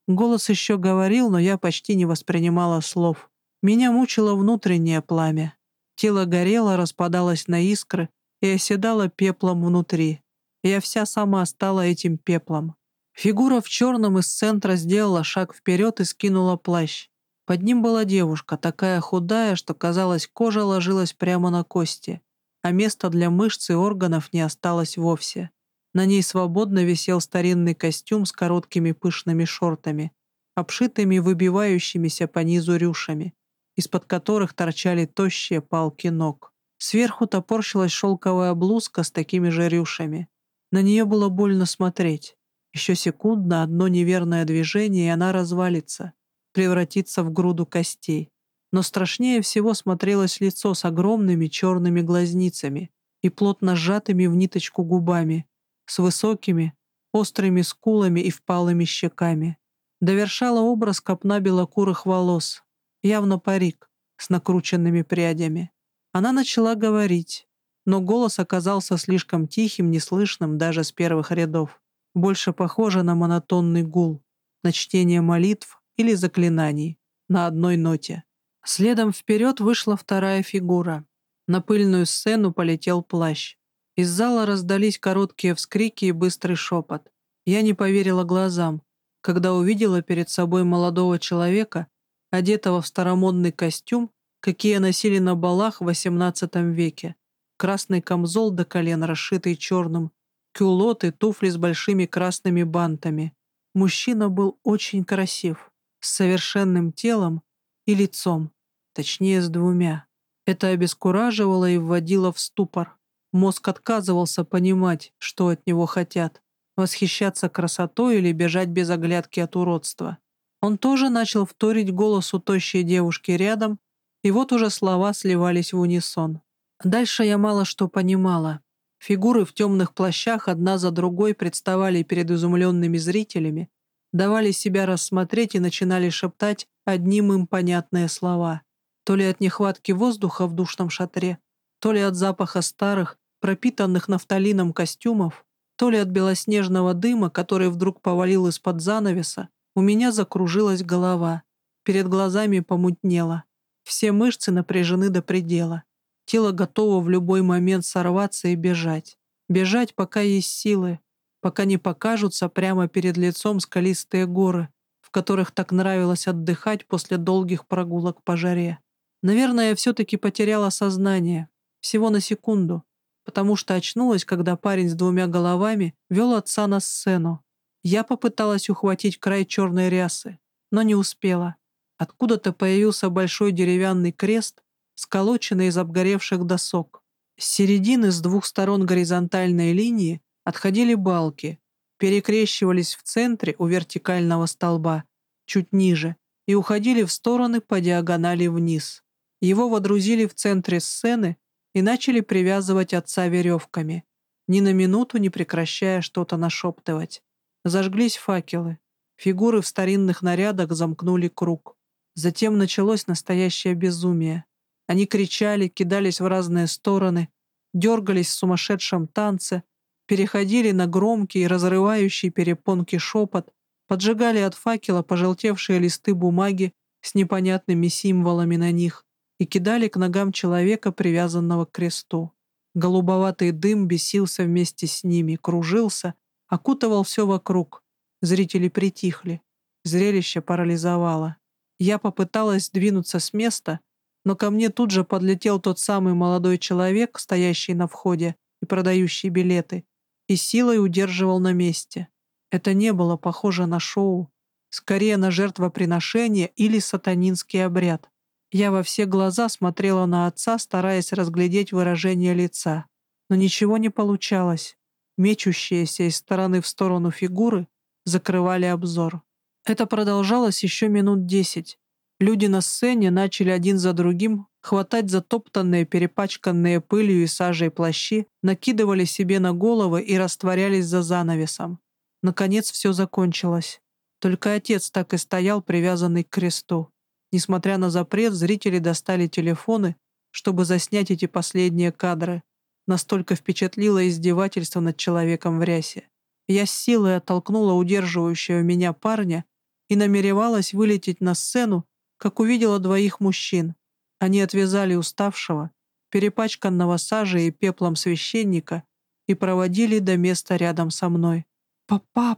Голос еще говорил, но я почти не воспринимала слов. Меня мучило внутреннее пламя. Тело горело, распадалось на искры и оседало пеплом внутри. Я вся сама стала этим пеплом. Фигура в черном из центра сделала шаг вперед и скинула плащ. Под ним была девушка, такая худая, что, казалось, кожа ложилась прямо на кости, а места для мышц и органов не осталось вовсе. На ней свободно висел старинный костюм с короткими пышными шортами, обшитыми выбивающимися по низу рюшами, из-под которых торчали тощие палки ног. Сверху топорщилась шелковая блузка с такими же рюшами. На нее было больно смотреть. Еще секундно одно неверное движение, и она развалится, превратится в груду костей. Но страшнее всего смотрелось лицо с огромными черными глазницами и плотно сжатыми в ниточку губами, с высокими, острыми скулами и впалыми щеками. Довершала образ копна белокурых волос, явно парик, с накрученными прядями. Она начала говорить, но голос оказался слишком тихим, неслышным даже с первых рядов больше похоже на монотонный гул, на чтение молитв или заклинаний на одной ноте. Следом вперед вышла вторая фигура. На пыльную сцену полетел плащ. Из зала раздались короткие вскрики и быстрый шепот. Я не поверила глазам, когда увидела перед собой молодого человека, одетого в старомодный костюм, какие носили на балах в XVIII веке. Красный камзол до колен, расшитый черным, кюлоты, туфли с большими красными бантами. Мужчина был очень красив, с совершенным телом и лицом, точнее, с двумя. Это обескураживало и вводило в ступор. Мозг отказывался понимать, что от него хотят, восхищаться красотой или бежать без оглядки от уродства. Он тоже начал вторить голосу тощей девушки рядом, и вот уже слова сливались в унисон. Дальше я мало что понимала. Фигуры в темных плащах одна за другой представали перед изумленными зрителями, давали себя рассмотреть и начинали шептать одним им понятные слова. То ли от нехватки воздуха в душном шатре, то ли от запаха старых, пропитанных нафталином костюмов, то ли от белоснежного дыма, который вдруг повалил из-под занавеса, у меня закружилась голова, перед глазами помутнело. Все мышцы напряжены до предела. Тело готово в любой момент сорваться и бежать. Бежать, пока есть силы, пока не покажутся прямо перед лицом скалистые горы, в которых так нравилось отдыхать после долгих прогулок по жаре. Наверное, я все-таки потеряла сознание. Всего на секунду. Потому что очнулась, когда парень с двумя головами вел отца на сцену. Я попыталась ухватить край черной рясы, но не успела. Откуда-то появился большой деревянный крест, сколоченный из обгоревших досок. С середины с двух сторон горизонтальной линии отходили балки, перекрещивались в центре у вертикального столба, чуть ниже, и уходили в стороны по диагонали вниз. Его водрузили в центре сцены и начали привязывать отца веревками, ни на минуту не прекращая что-то нашептывать. Зажглись факелы. Фигуры в старинных нарядах замкнули круг. Затем началось настоящее безумие. Они кричали, кидались в разные стороны, дергались в сумасшедшем танце, переходили на громкий, разрывающий перепонки шепот, поджигали от факела пожелтевшие листы бумаги с непонятными символами на них и кидали к ногам человека, привязанного к кресту. Голубоватый дым бесился вместе с ними, кружился, окутывал все вокруг. Зрители притихли. Зрелище парализовало. Я попыталась двинуться с места, но ко мне тут же подлетел тот самый молодой человек, стоящий на входе и продающий билеты, и силой удерживал на месте. Это не было похоже на шоу, скорее на жертвоприношение или сатанинский обряд. Я во все глаза смотрела на отца, стараясь разглядеть выражение лица. Но ничего не получалось. Мечущиеся из стороны в сторону фигуры закрывали обзор. Это продолжалось еще минут десять. Люди на сцене начали один за другим хватать затоптанные, перепачканные пылью и сажей плащи, накидывали себе на головы и растворялись за занавесом. Наконец все закончилось. Только отец так и стоял, привязанный к кресту. Несмотря на запрет, зрители достали телефоны, чтобы заснять эти последние кадры. Настолько впечатлило издевательство над человеком в рясе. Я с силой оттолкнула удерживающего меня парня и намеревалась вылететь на сцену, как увидела двоих мужчин. Они отвязали уставшего, перепачканного сажей и пеплом священника и проводили до места рядом со мной. «Папа,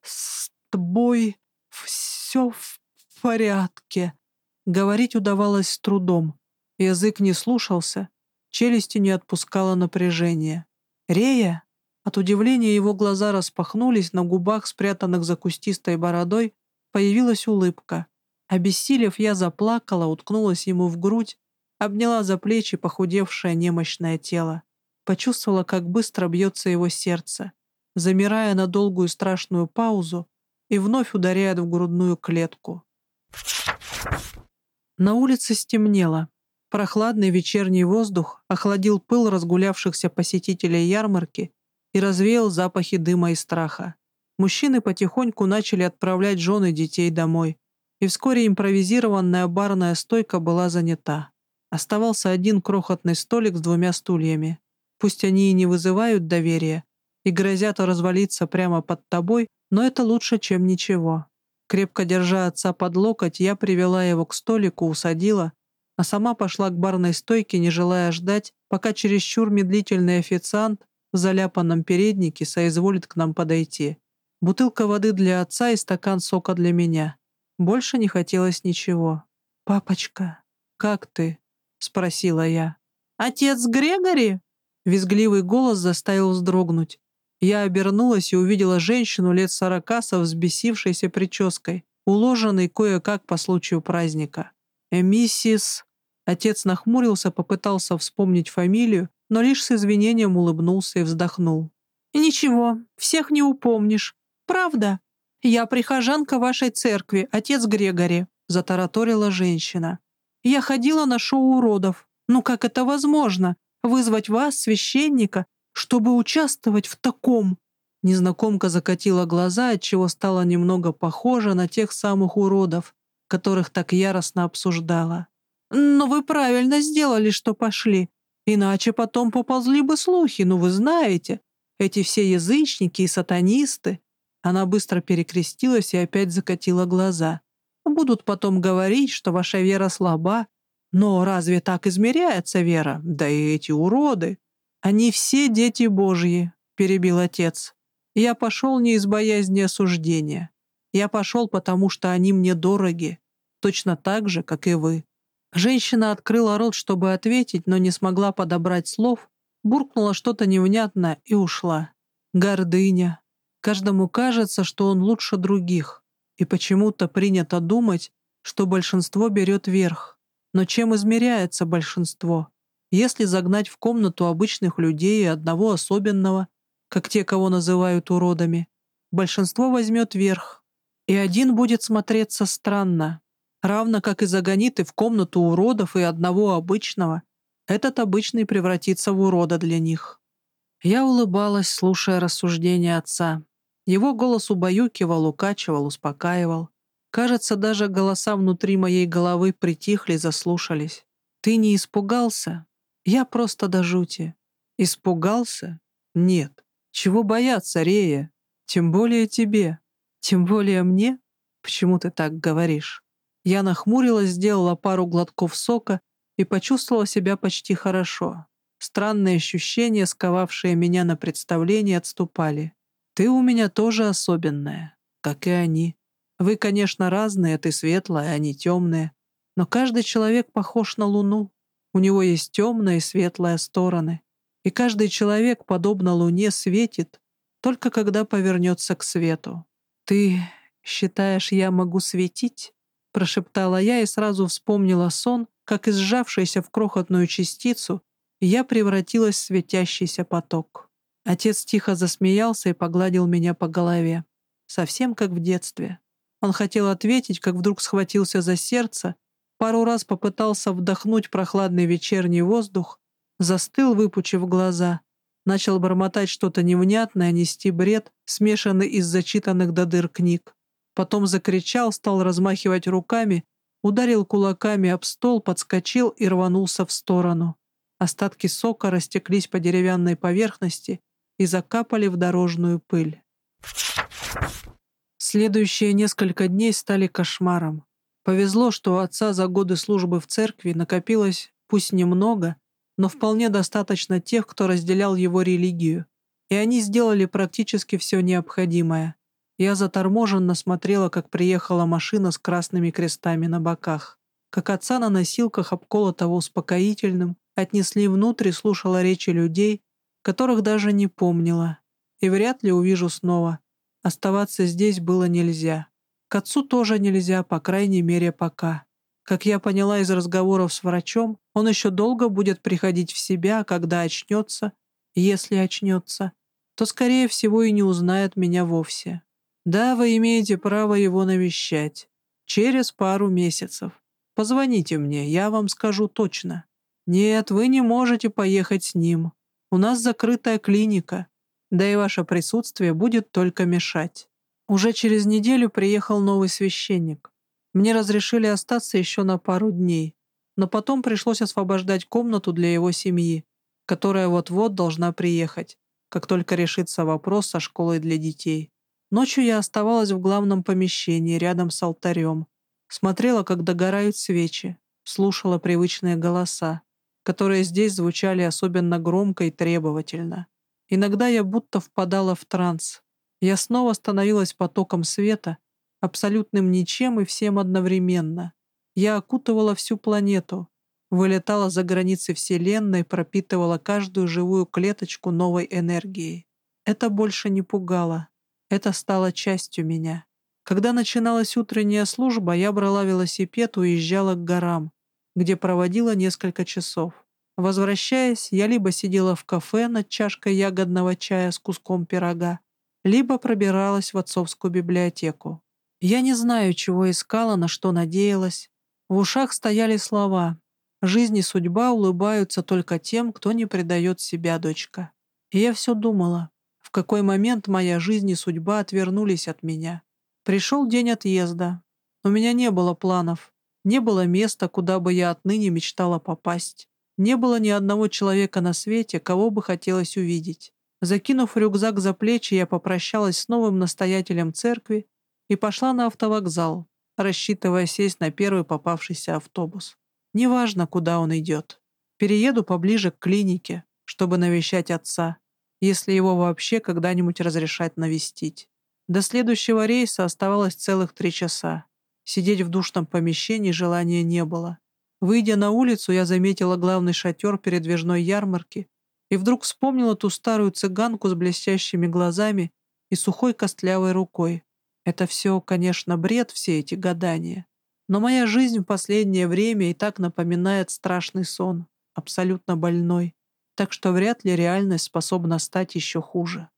с тобой все в порядке». Говорить удавалось с трудом. Язык не слушался, челюсти не отпускало напряжение. «Рея?» От удивления его глаза распахнулись, на губах, спрятанных за кустистой бородой, появилась улыбка. Обессилев, я заплакала, уткнулась ему в грудь, обняла за плечи похудевшее немощное тело. Почувствовала, как быстро бьется его сердце, замирая на долгую страшную паузу и вновь ударяет в грудную клетку. На улице стемнело. Прохладный вечерний воздух охладил пыл разгулявшихся посетителей ярмарки и развеял запахи дыма и страха. Мужчины потихоньку начали отправлять жены детей домой, и вскоре импровизированная барная стойка была занята. Оставался один крохотный столик с двумя стульями. Пусть они и не вызывают доверия и грозят развалиться прямо под тобой, но это лучше, чем ничего. Крепко держа отца под локоть, я привела его к столику, усадила, а сама пошла к барной стойке, не желая ждать, пока чересчур медлительный официант в заляпанном переднике соизволит к нам подойти. Бутылка воды для отца и стакан сока для меня. Больше не хотелось ничего. «Папочка, как ты?» — спросила я. «Отец Грегори?» Визгливый голос заставил вздрогнуть. Я обернулась и увидела женщину лет сорока со взбесившейся прической, уложенной кое-как по случаю праздника. «Э, «Миссис...» Отец нахмурился, попытался вспомнить фамилию, но лишь с извинением улыбнулся и вздохнул. «Ничего, всех не упомнишь. Правда? Я прихожанка вашей церкви, отец Грегори», — затараторила женщина. «Я ходила на шоу уродов. Ну как это возможно? Вызвать вас, священника, чтобы участвовать в таком?» Незнакомка закатила глаза, отчего стала немного похожа на тех самых уродов, которых так яростно обсуждала. «Но вы правильно сделали, что пошли. Иначе потом поползли бы слухи, ну вы знаете. Эти все язычники и сатанисты». Она быстро перекрестилась и опять закатила глаза. «Будут потом говорить, что ваша вера слаба. Но разве так измеряется вера? Да и эти уроды. Они все дети Божьи», — перебил отец. «Я пошел не из боязни осуждения. Я пошел, потому что они мне дороги, точно так же, как и вы. Женщина открыла рот, чтобы ответить, но не смогла подобрать слов, буркнула что-то невнятное и ушла. Гордыня. Каждому кажется, что он лучше других, и почему-то принято думать, что большинство берет верх. Но чем измеряется большинство? Если загнать в комнату обычных людей и одного особенного, как те, кого называют уродами, большинство возьмет верх, и один будет смотреться странно, равно как и загонит и в комнату уродов и одного обычного, этот обычный превратится в урода для них. Я улыбалась, слушая рассуждения отца. Его голос убаюкивал, укачивал, успокаивал. Кажется, даже голоса внутри моей головы притихли, заслушались. «Ты не испугался?» «Я просто до жути». «Испугался?» «Нет. Чего бояться, Рея? Тем более тебе. Тем более мне? Почему ты так говоришь?» Я нахмурилась, сделала пару глотков сока и почувствовала себя почти хорошо. Странные ощущения, сковавшие меня на представлении, отступали. «Ты у меня тоже особенная, как и они. Вы, конечно, разные, ты светлая, они темные. Но каждый человек похож на Луну. У него есть темная и светлая стороны. И каждый человек, подобно Луне, светит, только когда повернется к свету. «Ты считаешь, я могу светить?» — прошептала я и сразу вспомнила сон, как из сжавшейся в крохотную частицу я превратилась в светящийся поток. Отец тихо засмеялся и погладил меня по голове. Совсем как в детстве. Он хотел ответить, как вдруг схватился за сердце, пару раз попытался вдохнуть прохладный вечерний воздух, застыл, выпучив глаза, начал бормотать что-то невнятное, нести бред, смешанный из зачитанных до дыр книг. Потом закричал, стал размахивать руками, ударил кулаками об стол, подскочил и рванулся в сторону. Остатки сока растеклись по деревянной поверхности и закапали в дорожную пыль. Следующие несколько дней стали кошмаром. Повезло, что у отца за годы службы в церкви накопилось, пусть немного, но вполне достаточно тех, кто разделял его религию, и они сделали практически все необходимое. Я заторможенно смотрела, как приехала машина с красными крестами на боках, как отца на носилках обколотого успокоительным, отнесли внутрь и слушала речи людей, которых даже не помнила, и вряд ли увижу снова. Оставаться здесь было нельзя. К отцу тоже нельзя, по крайней мере, пока. Как я поняла из разговоров с врачом, он еще долго будет приходить в себя, когда очнется, если очнется, то, скорее всего, и не узнает меня вовсе. Да, вы имеете право его навещать. Через пару месяцев. Позвоните мне, я вам скажу точно. Нет, вы не можете поехать с ним. У нас закрытая клиника, да и ваше присутствие будет только мешать. Уже через неделю приехал новый священник. Мне разрешили остаться еще на пару дней, но потом пришлось освобождать комнату для его семьи, которая вот-вот должна приехать, как только решится вопрос со школой для детей. Ночью я оставалась в главном помещении, рядом с алтарем. Смотрела, как догорают свечи, слушала привычные голоса, которые здесь звучали особенно громко и требовательно. Иногда я будто впадала в транс. Я снова становилась потоком света, абсолютным ничем и всем одновременно. Я окутывала всю планету, вылетала за границы Вселенной, пропитывала каждую живую клеточку новой энергией. Это больше не пугало. Это стало частью меня. Когда начиналась утренняя служба, я брала велосипед и уезжала к горам, где проводила несколько часов. Возвращаясь, я либо сидела в кафе над чашкой ягодного чая с куском пирога, либо пробиралась в отцовскую библиотеку. Я не знаю, чего искала, на что надеялась. В ушах стояли слова «Жизнь и судьба улыбаются только тем, кто не предает себя, дочка». И я все думала, в какой момент моя жизнь и судьба отвернулись от меня. Пришел день отъезда. У меня не было планов, не было места, куда бы я отныне мечтала попасть. Не было ни одного человека на свете, кого бы хотелось увидеть. Закинув рюкзак за плечи, я попрощалась с новым настоятелем церкви и пошла на автовокзал, рассчитывая сесть на первый попавшийся автобус. Неважно, куда он идет. Перееду поближе к клинике, чтобы навещать отца, если его вообще когда-нибудь разрешать навестить. До следующего рейса оставалось целых три часа. Сидеть в душном помещении желания не было. Выйдя на улицу, я заметила главный шатер передвижной ярмарки и вдруг вспомнила ту старую цыганку с блестящими глазами и сухой костлявой рукой. Это все, конечно, бред, все эти гадания. Но моя жизнь в последнее время и так напоминает страшный сон, абсолютно больной, так что вряд ли реальность способна стать еще хуже.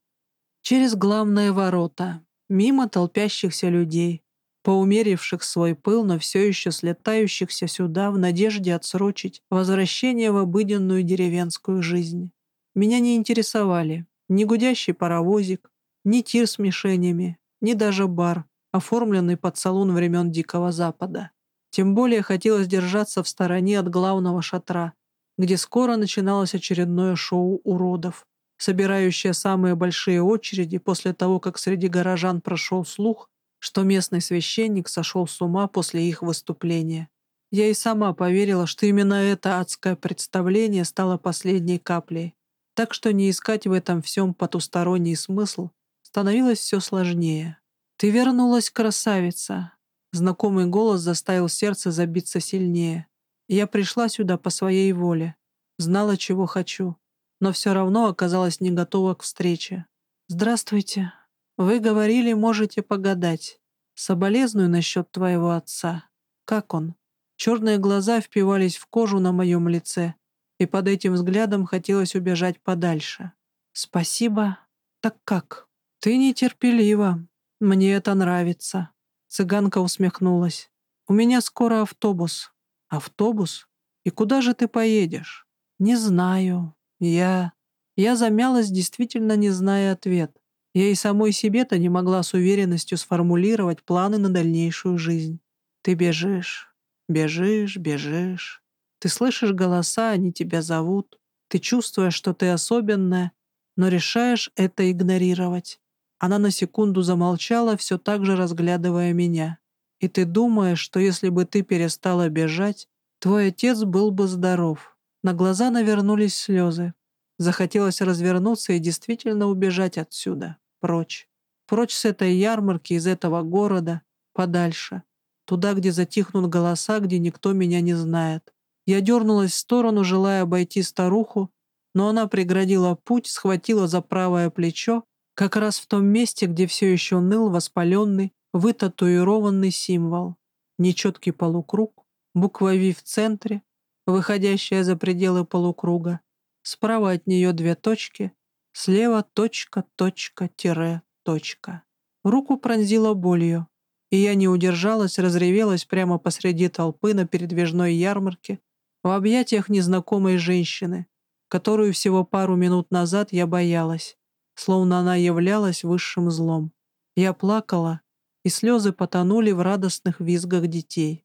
Через главные ворота, мимо толпящихся людей, поумеривших свой пыл, но все еще слетающихся сюда в надежде отсрочить возвращение в обыденную деревенскую жизнь. Меня не интересовали ни гудящий паровозик, ни тир с мишенями, ни даже бар, оформленный под салон времен Дикого Запада. Тем более хотелось держаться в стороне от главного шатра, где скоро начиналось очередное шоу уродов, собирающее самые большие очереди после того, как среди горожан прошел слух, что местный священник сошел с ума после их выступления. Я и сама поверила, что именно это адское представление стало последней каплей, так что не искать в этом всем потусторонний смысл становилось все сложнее. «Ты вернулась, красавица!» Знакомый голос заставил сердце забиться сильнее. Я пришла сюда по своей воле. Знала, чего хочу. Но все равно оказалась не готова к встрече. «Здравствуйте. Вы говорили, можете погадать. Соболезную насчет твоего отца. Как он?» Черные глаза впивались в кожу на моем лице, и под этим взглядом хотелось убежать подальше. «Спасибо. Так как?» «Ты нетерпелива. Мне это нравится». Цыганка усмехнулась. «У меня скоро автобус». «Автобус? И куда же ты поедешь?» «Не знаю. Я...» Я замялась, действительно не зная ответ. Я и самой себе-то не могла с уверенностью сформулировать планы на дальнейшую жизнь. Ты бежишь, бежишь, бежишь. Ты слышишь голоса, они тебя зовут. Ты чувствуешь, что ты особенная, но решаешь это игнорировать. Она на секунду замолчала, все так же разглядывая меня. И ты думаешь, что если бы ты перестала бежать, твой отец был бы здоров. На глаза навернулись слезы. Захотелось развернуться и действительно убежать отсюда, прочь. Прочь с этой ярмарки, из этого города, подальше. Туда, где затихнут голоса, где никто меня не знает. Я дернулась в сторону, желая обойти старуху, но она преградила путь, схватила за правое плечо, как раз в том месте, где все еще ныл воспаленный, вытатуированный символ. Нечеткий полукруг, буква «Ви» в центре, выходящая за пределы полукруга. Справа от нее две точки, слева точка, точка, тире, точка. Руку пронзила болью, и я не удержалась, разревелась прямо посреди толпы на передвижной ярмарке в объятиях незнакомой женщины, которую всего пару минут назад я боялась, словно она являлась высшим злом. Я плакала, и слезы потонули в радостных визгах детей.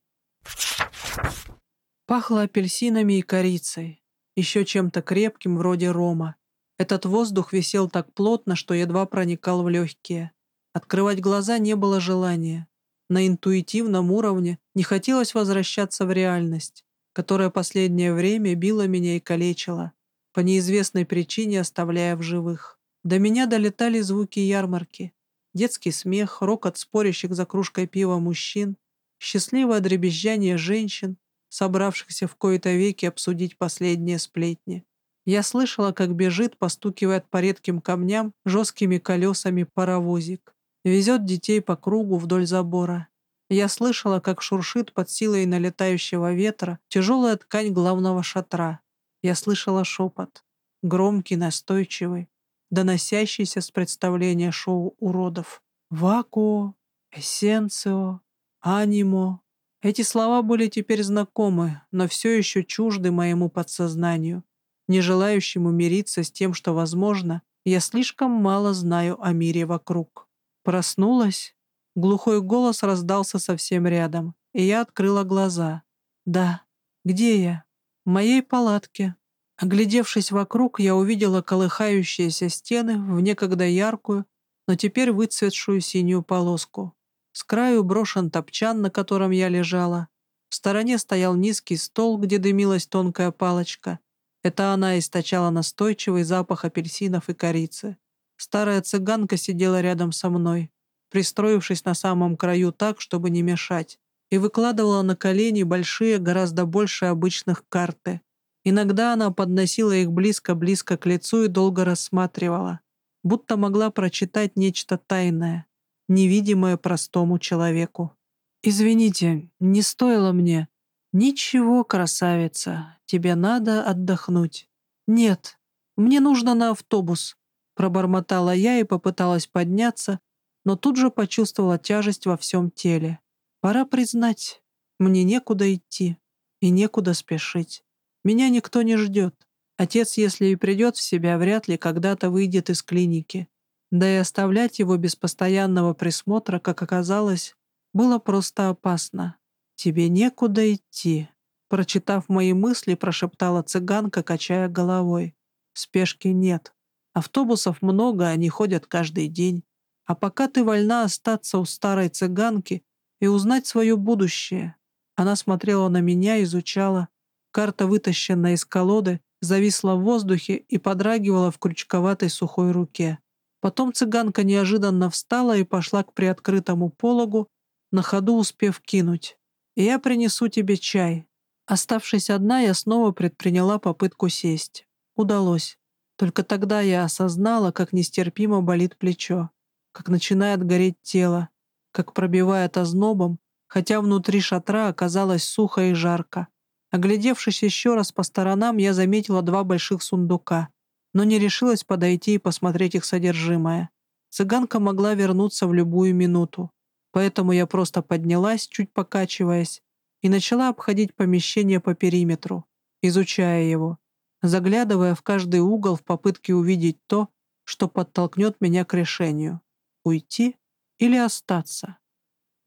Пахло апельсинами и корицей, еще чем-то крепким вроде рома. Этот воздух висел так плотно, что едва проникал в легкие. Открывать глаза не было желания. На интуитивном уровне не хотелось возвращаться в реальность, которая последнее время била меня и калечила по неизвестной причине оставляя в живых. До меня долетали звуки ярмарки. Детский смех, рокот спорящих за кружкой пива мужчин, счастливое дребезжание женщин, собравшихся в кои-то веки обсудить последние сплетни. Я слышала, как бежит, постукивает по редким камням жесткими колесами паровозик. Везет детей по кругу вдоль забора. Я слышала, как шуршит под силой налетающего ветра тяжелая ткань главного шатра. Я слышала шепот, громкий, настойчивый, доносящийся с представления шоу уродов. «Вако», «Эссенцио», «Анимо». Эти слова были теперь знакомы, но все еще чужды моему подсознанию, не желающему мириться с тем, что, возможно, я слишком мало знаю о мире вокруг. Проснулась? Глухой голос раздался совсем рядом, и я открыла глаза. «Да. Где я?» В моей палатке. Оглядевшись вокруг, я увидела колыхающиеся стены в некогда яркую, но теперь выцветшую синюю полоску. С краю брошен топчан, на котором я лежала. В стороне стоял низкий стол, где дымилась тонкая палочка. Это она источала настойчивый запах апельсинов и корицы. Старая цыганка сидела рядом со мной, пристроившись на самом краю так, чтобы не мешать и выкладывала на колени большие, гораздо больше обычных карты. Иногда она подносила их близко-близко к лицу и долго рассматривала, будто могла прочитать нечто тайное, невидимое простому человеку. «Извините, не стоило мне». «Ничего, красавица, тебе надо отдохнуть». «Нет, мне нужно на автобус», — пробормотала я и попыталась подняться, но тут же почувствовала тяжесть во всем теле. Пора признать, мне некуда идти и некуда спешить. Меня никто не ждет. Отец, если и придет в себя, вряд ли когда-то выйдет из клиники. Да и оставлять его без постоянного присмотра, как оказалось, было просто опасно. «Тебе некуда идти», — прочитав мои мысли, прошептала цыганка, качая головой. «Спешки нет. Автобусов много, они ходят каждый день. А пока ты вольна остаться у старой цыганки, и узнать свое будущее. Она смотрела на меня, изучала. Карта, вытащенная из колоды, зависла в воздухе и подрагивала в крючковатой сухой руке. Потом цыганка неожиданно встала и пошла к приоткрытому пологу, на ходу успев кинуть. «Я принесу тебе чай». Оставшись одна, я снова предприняла попытку сесть. Удалось. Только тогда я осознала, как нестерпимо болит плечо, как начинает гореть тело, как пробивает ознобом, хотя внутри шатра оказалось сухо и жарко. Оглядевшись еще раз по сторонам, я заметила два больших сундука, но не решилась подойти и посмотреть их содержимое. Цыганка могла вернуться в любую минуту, поэтому я просто поднялась, чуть покачиваясь, и начала обходить помещение по периметру, изучая его, заглядывая в каждый угол в попытке увидеть то, что подтолкнет меня к решению — уйти или остаться.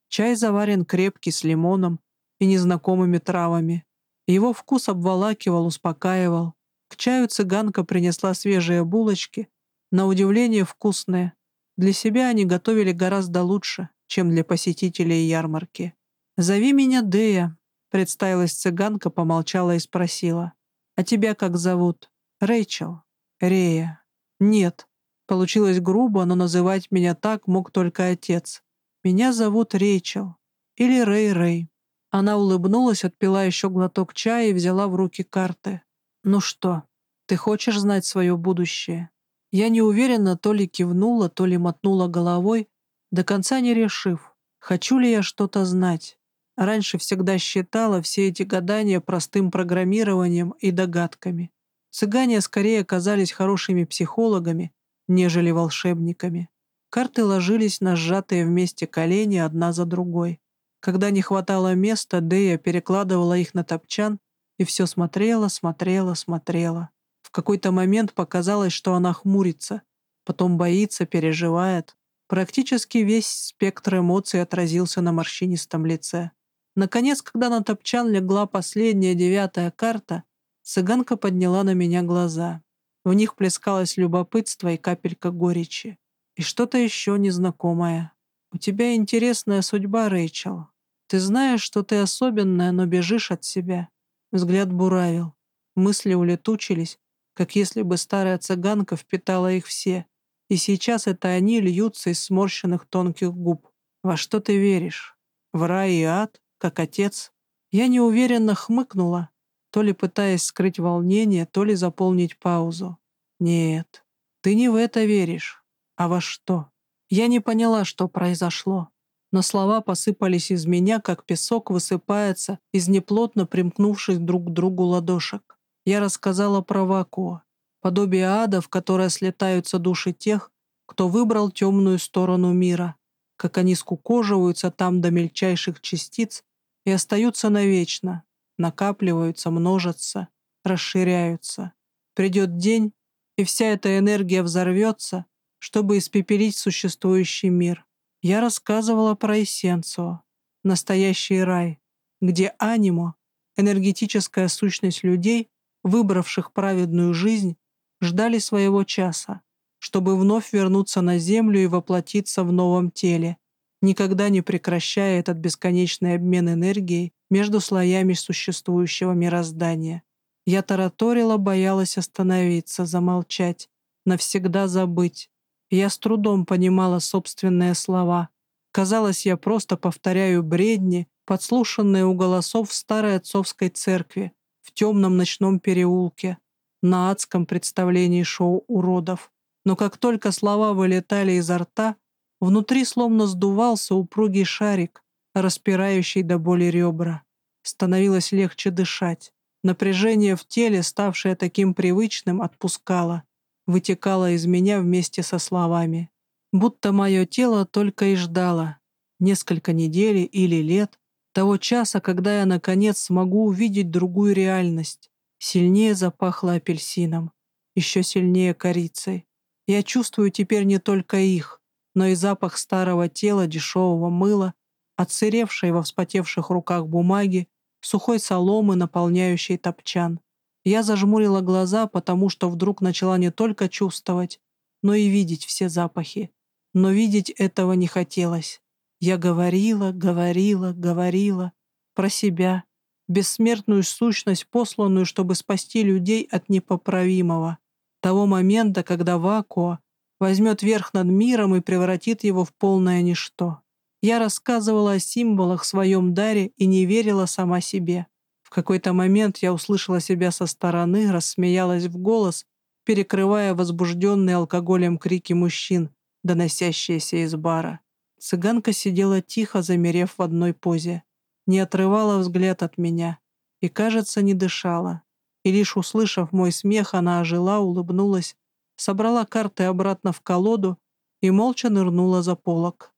Чай заварен крепкий с лимоном и незнакомыми травами. Его вкус обволакивал, успокаивал. К чаю цыганка принесла свежие булочки, на удивление вкусные. Для себя они готовили гораздо лучше, чем для посетителей ярмарки. «Зови меня Дея», — представилась цыганка, помолчала и спросила. «А тебя как зовут?» «Рэйчел». «Рея». «Нет». Получилось грубо, но называть меня так мог только отец. «Меня зовут Рейчел. Или Рэй-Рэй». Она улыбнулась, отпила еще глоток чая и взяла в руки карты. «Ну что, ты хочешь знать свое будущее?» Я неуверенно то ли кивнула, то ли мотнула головой, до конца не решив, хочу ли я что-то знать. Раньше всегда считала все эти гадания простым программированием и догадками. Цыгане скорее казались хорошими психологами, нежели волшебниками. Карты ложились на сжатые вместе колени одна за другой. Когда не хватало места, Дэя перекладывала их на топчан и все смотрела, смотрела, смотрела. В какой-то момент показалось, что она хмурится, потом боится, переживает. Практически весь спектр эмоций отразился на морщинистом лице. Наконец, когда на топчан легла последняя девятая карта, цыганка подняла на меня глаза. В них плескалось любопытство и капелька горечи. И что-то еще незнакомое. «У тебя интересная судьба, Рэйчел. Ты знаешь, что ты особенная, но бежишь от себя». Взгляд буравил. Мысли улетучились, как если бы старая цыганка впитала их все. И сейчас это они льются из сморщенных тонких губ. «Во что ты веришь? В рай и ад, как отец?» Я неуверенно хмыкнула, то ли пытаясь скрыть волнение, то ли заполнить паузу. «Нет, ты не в это веришь. А во что? Я не поняла, что произошло. Но слова посыпались из меня, как песок высыпается из неплотно примкнувших друг к другу ладошек. Я рассказала про вакуа, подобие ада, в которое слетаются души тех, кто выбрал темную сторону мира, как они скукоживаются там до мельчайших частиц и остаются навечно, накапливаются, множатся, расширяются. Придет день, и вся эта энергия взорвется, чтобы испепелить существующий мир. Я рассказывала про эссенцию, настоящий рай, где анимо, энергетическая сущность людей, выбравших праведную жизнь, ждали своего часа, чтобы вновь вернуться на землю и воплотиться в новом теле, никогда не прекращая этот бесконечный обмен энергией между слоями существующего мироздания. Я тараторила, боялась остановиться, замолчать, навсегда забыть, я с трудом понимала собственные слова. Казалось, я просто повторяю бредни, подслушанные у голосов в старой отцовской церкви, в темном ночном переулке, на адском представлении шоу уродов. Но как только слова вылетали изо рта, внутри словно сдувался упругий шарик, распирающий до боли ребра. Становилось легче дышать. Напряжение в теле, ставшее таким привычным, отпускало вытекала из меня вместе со словами. Будто мое тело только и ждало несколько недель или лет того часа, когда я, наконец, смогу увидеть другую реальность. Сильнее запахло апельсином, еще сильнее корицей. Я чувствую теперь не только их, но и запах старого тела, дешевого мыла, отсыревшей во вспотевших руках бумаги, сухой соломы, наполняющей топчан. Я зажмурила глаза, потому что вдруг начала не только чувствовать, но и видеть все запахи. Но видеть этого не хотелось. Я говорила, говорила, говорила про себя, бессмертную сущность, посланную, чтобы спасти людей от непоправимого. Того момента, когда вакуа возьмет верх над миром и превратит его в полное ничто. Я рассказывала о символах в своем даре и не верила сама себе. В какой-то момент я услышала себя со стороны, рассмеялась в голос, перекрывая возбужденные алкоголем крики мужчин, доносящиеся из бара. Цыганка сидела тихо, замерев в одной позе, не отрывала взгляд от меня и, кажется, не дышала. И лишь услышав мой смех, она ожила, улыбнулась, собрала карты обратно в колоду и молча нырнула за полок.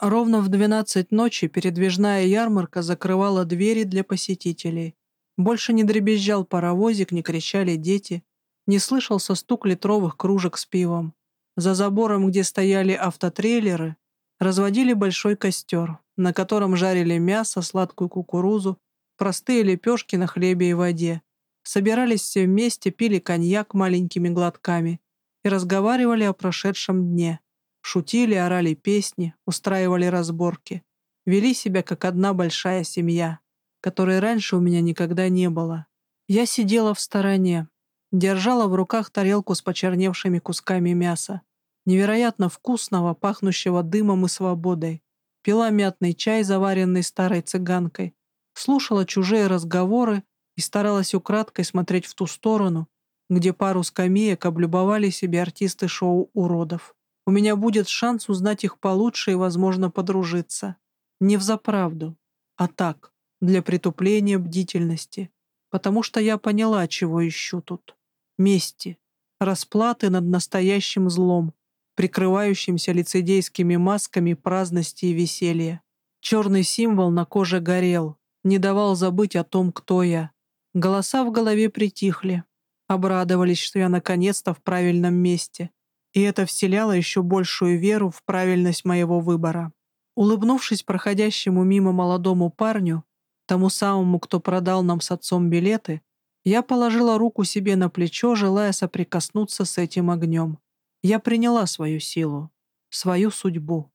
Ровно в двенадцать ночи передвижная ярмарка закрывала двери для посетителей. Больше не дребезжал паровозик, не кричали дети, не слышался стук литровых кружек с пивом. За забором, где стояли автотрейлеры, разводили большой костер, на котором жарили мясо, сладкую кукурузу, простые лепешки на хлебе и воде. Собирались все вместе, пили коньяк маленькими глотками и разговаривали о прошедшем дне. Шутили, орали песни, устраивали разборки. Вели себя как одна большая семья, которой раньше у меня никогда не было. Я сидела в стороне, держала в руках тарелку с почерневшими кусками мяса, невероятно вкусного, пахнущего дымом и свободой, пила мятный чай, заваренный старой цыганкой, слушала чужие разговоры и старалась украдкой смотреть в ту сторону, где пару скамеек облюбовали себе артисты шоу «Уродов». У меня будет шанс узнать их получше и, возможно, подружиться. Не взаправду, а так, для притупления бдительности. Потому что я поняла, чего ищу тут. Мести. Расплаты над настоящим злом, прикрывающимся лицедейскими масками праздности и веселья. Черный символ на коже горел, не давал забыть о том, кто я. Голоса в голове притихли, обрадовались, что я наконец-то в правильном месте, и это вселяло еще большую веру в правильность моего выбора. Улыбнувшись проходящему мимо молодому парню, тому самому, кто продал нам с отцом билеты, я положила руку себе на плечо, желая соприкоснуться с этим огнем. Я приняла свою силу, свою судьбу.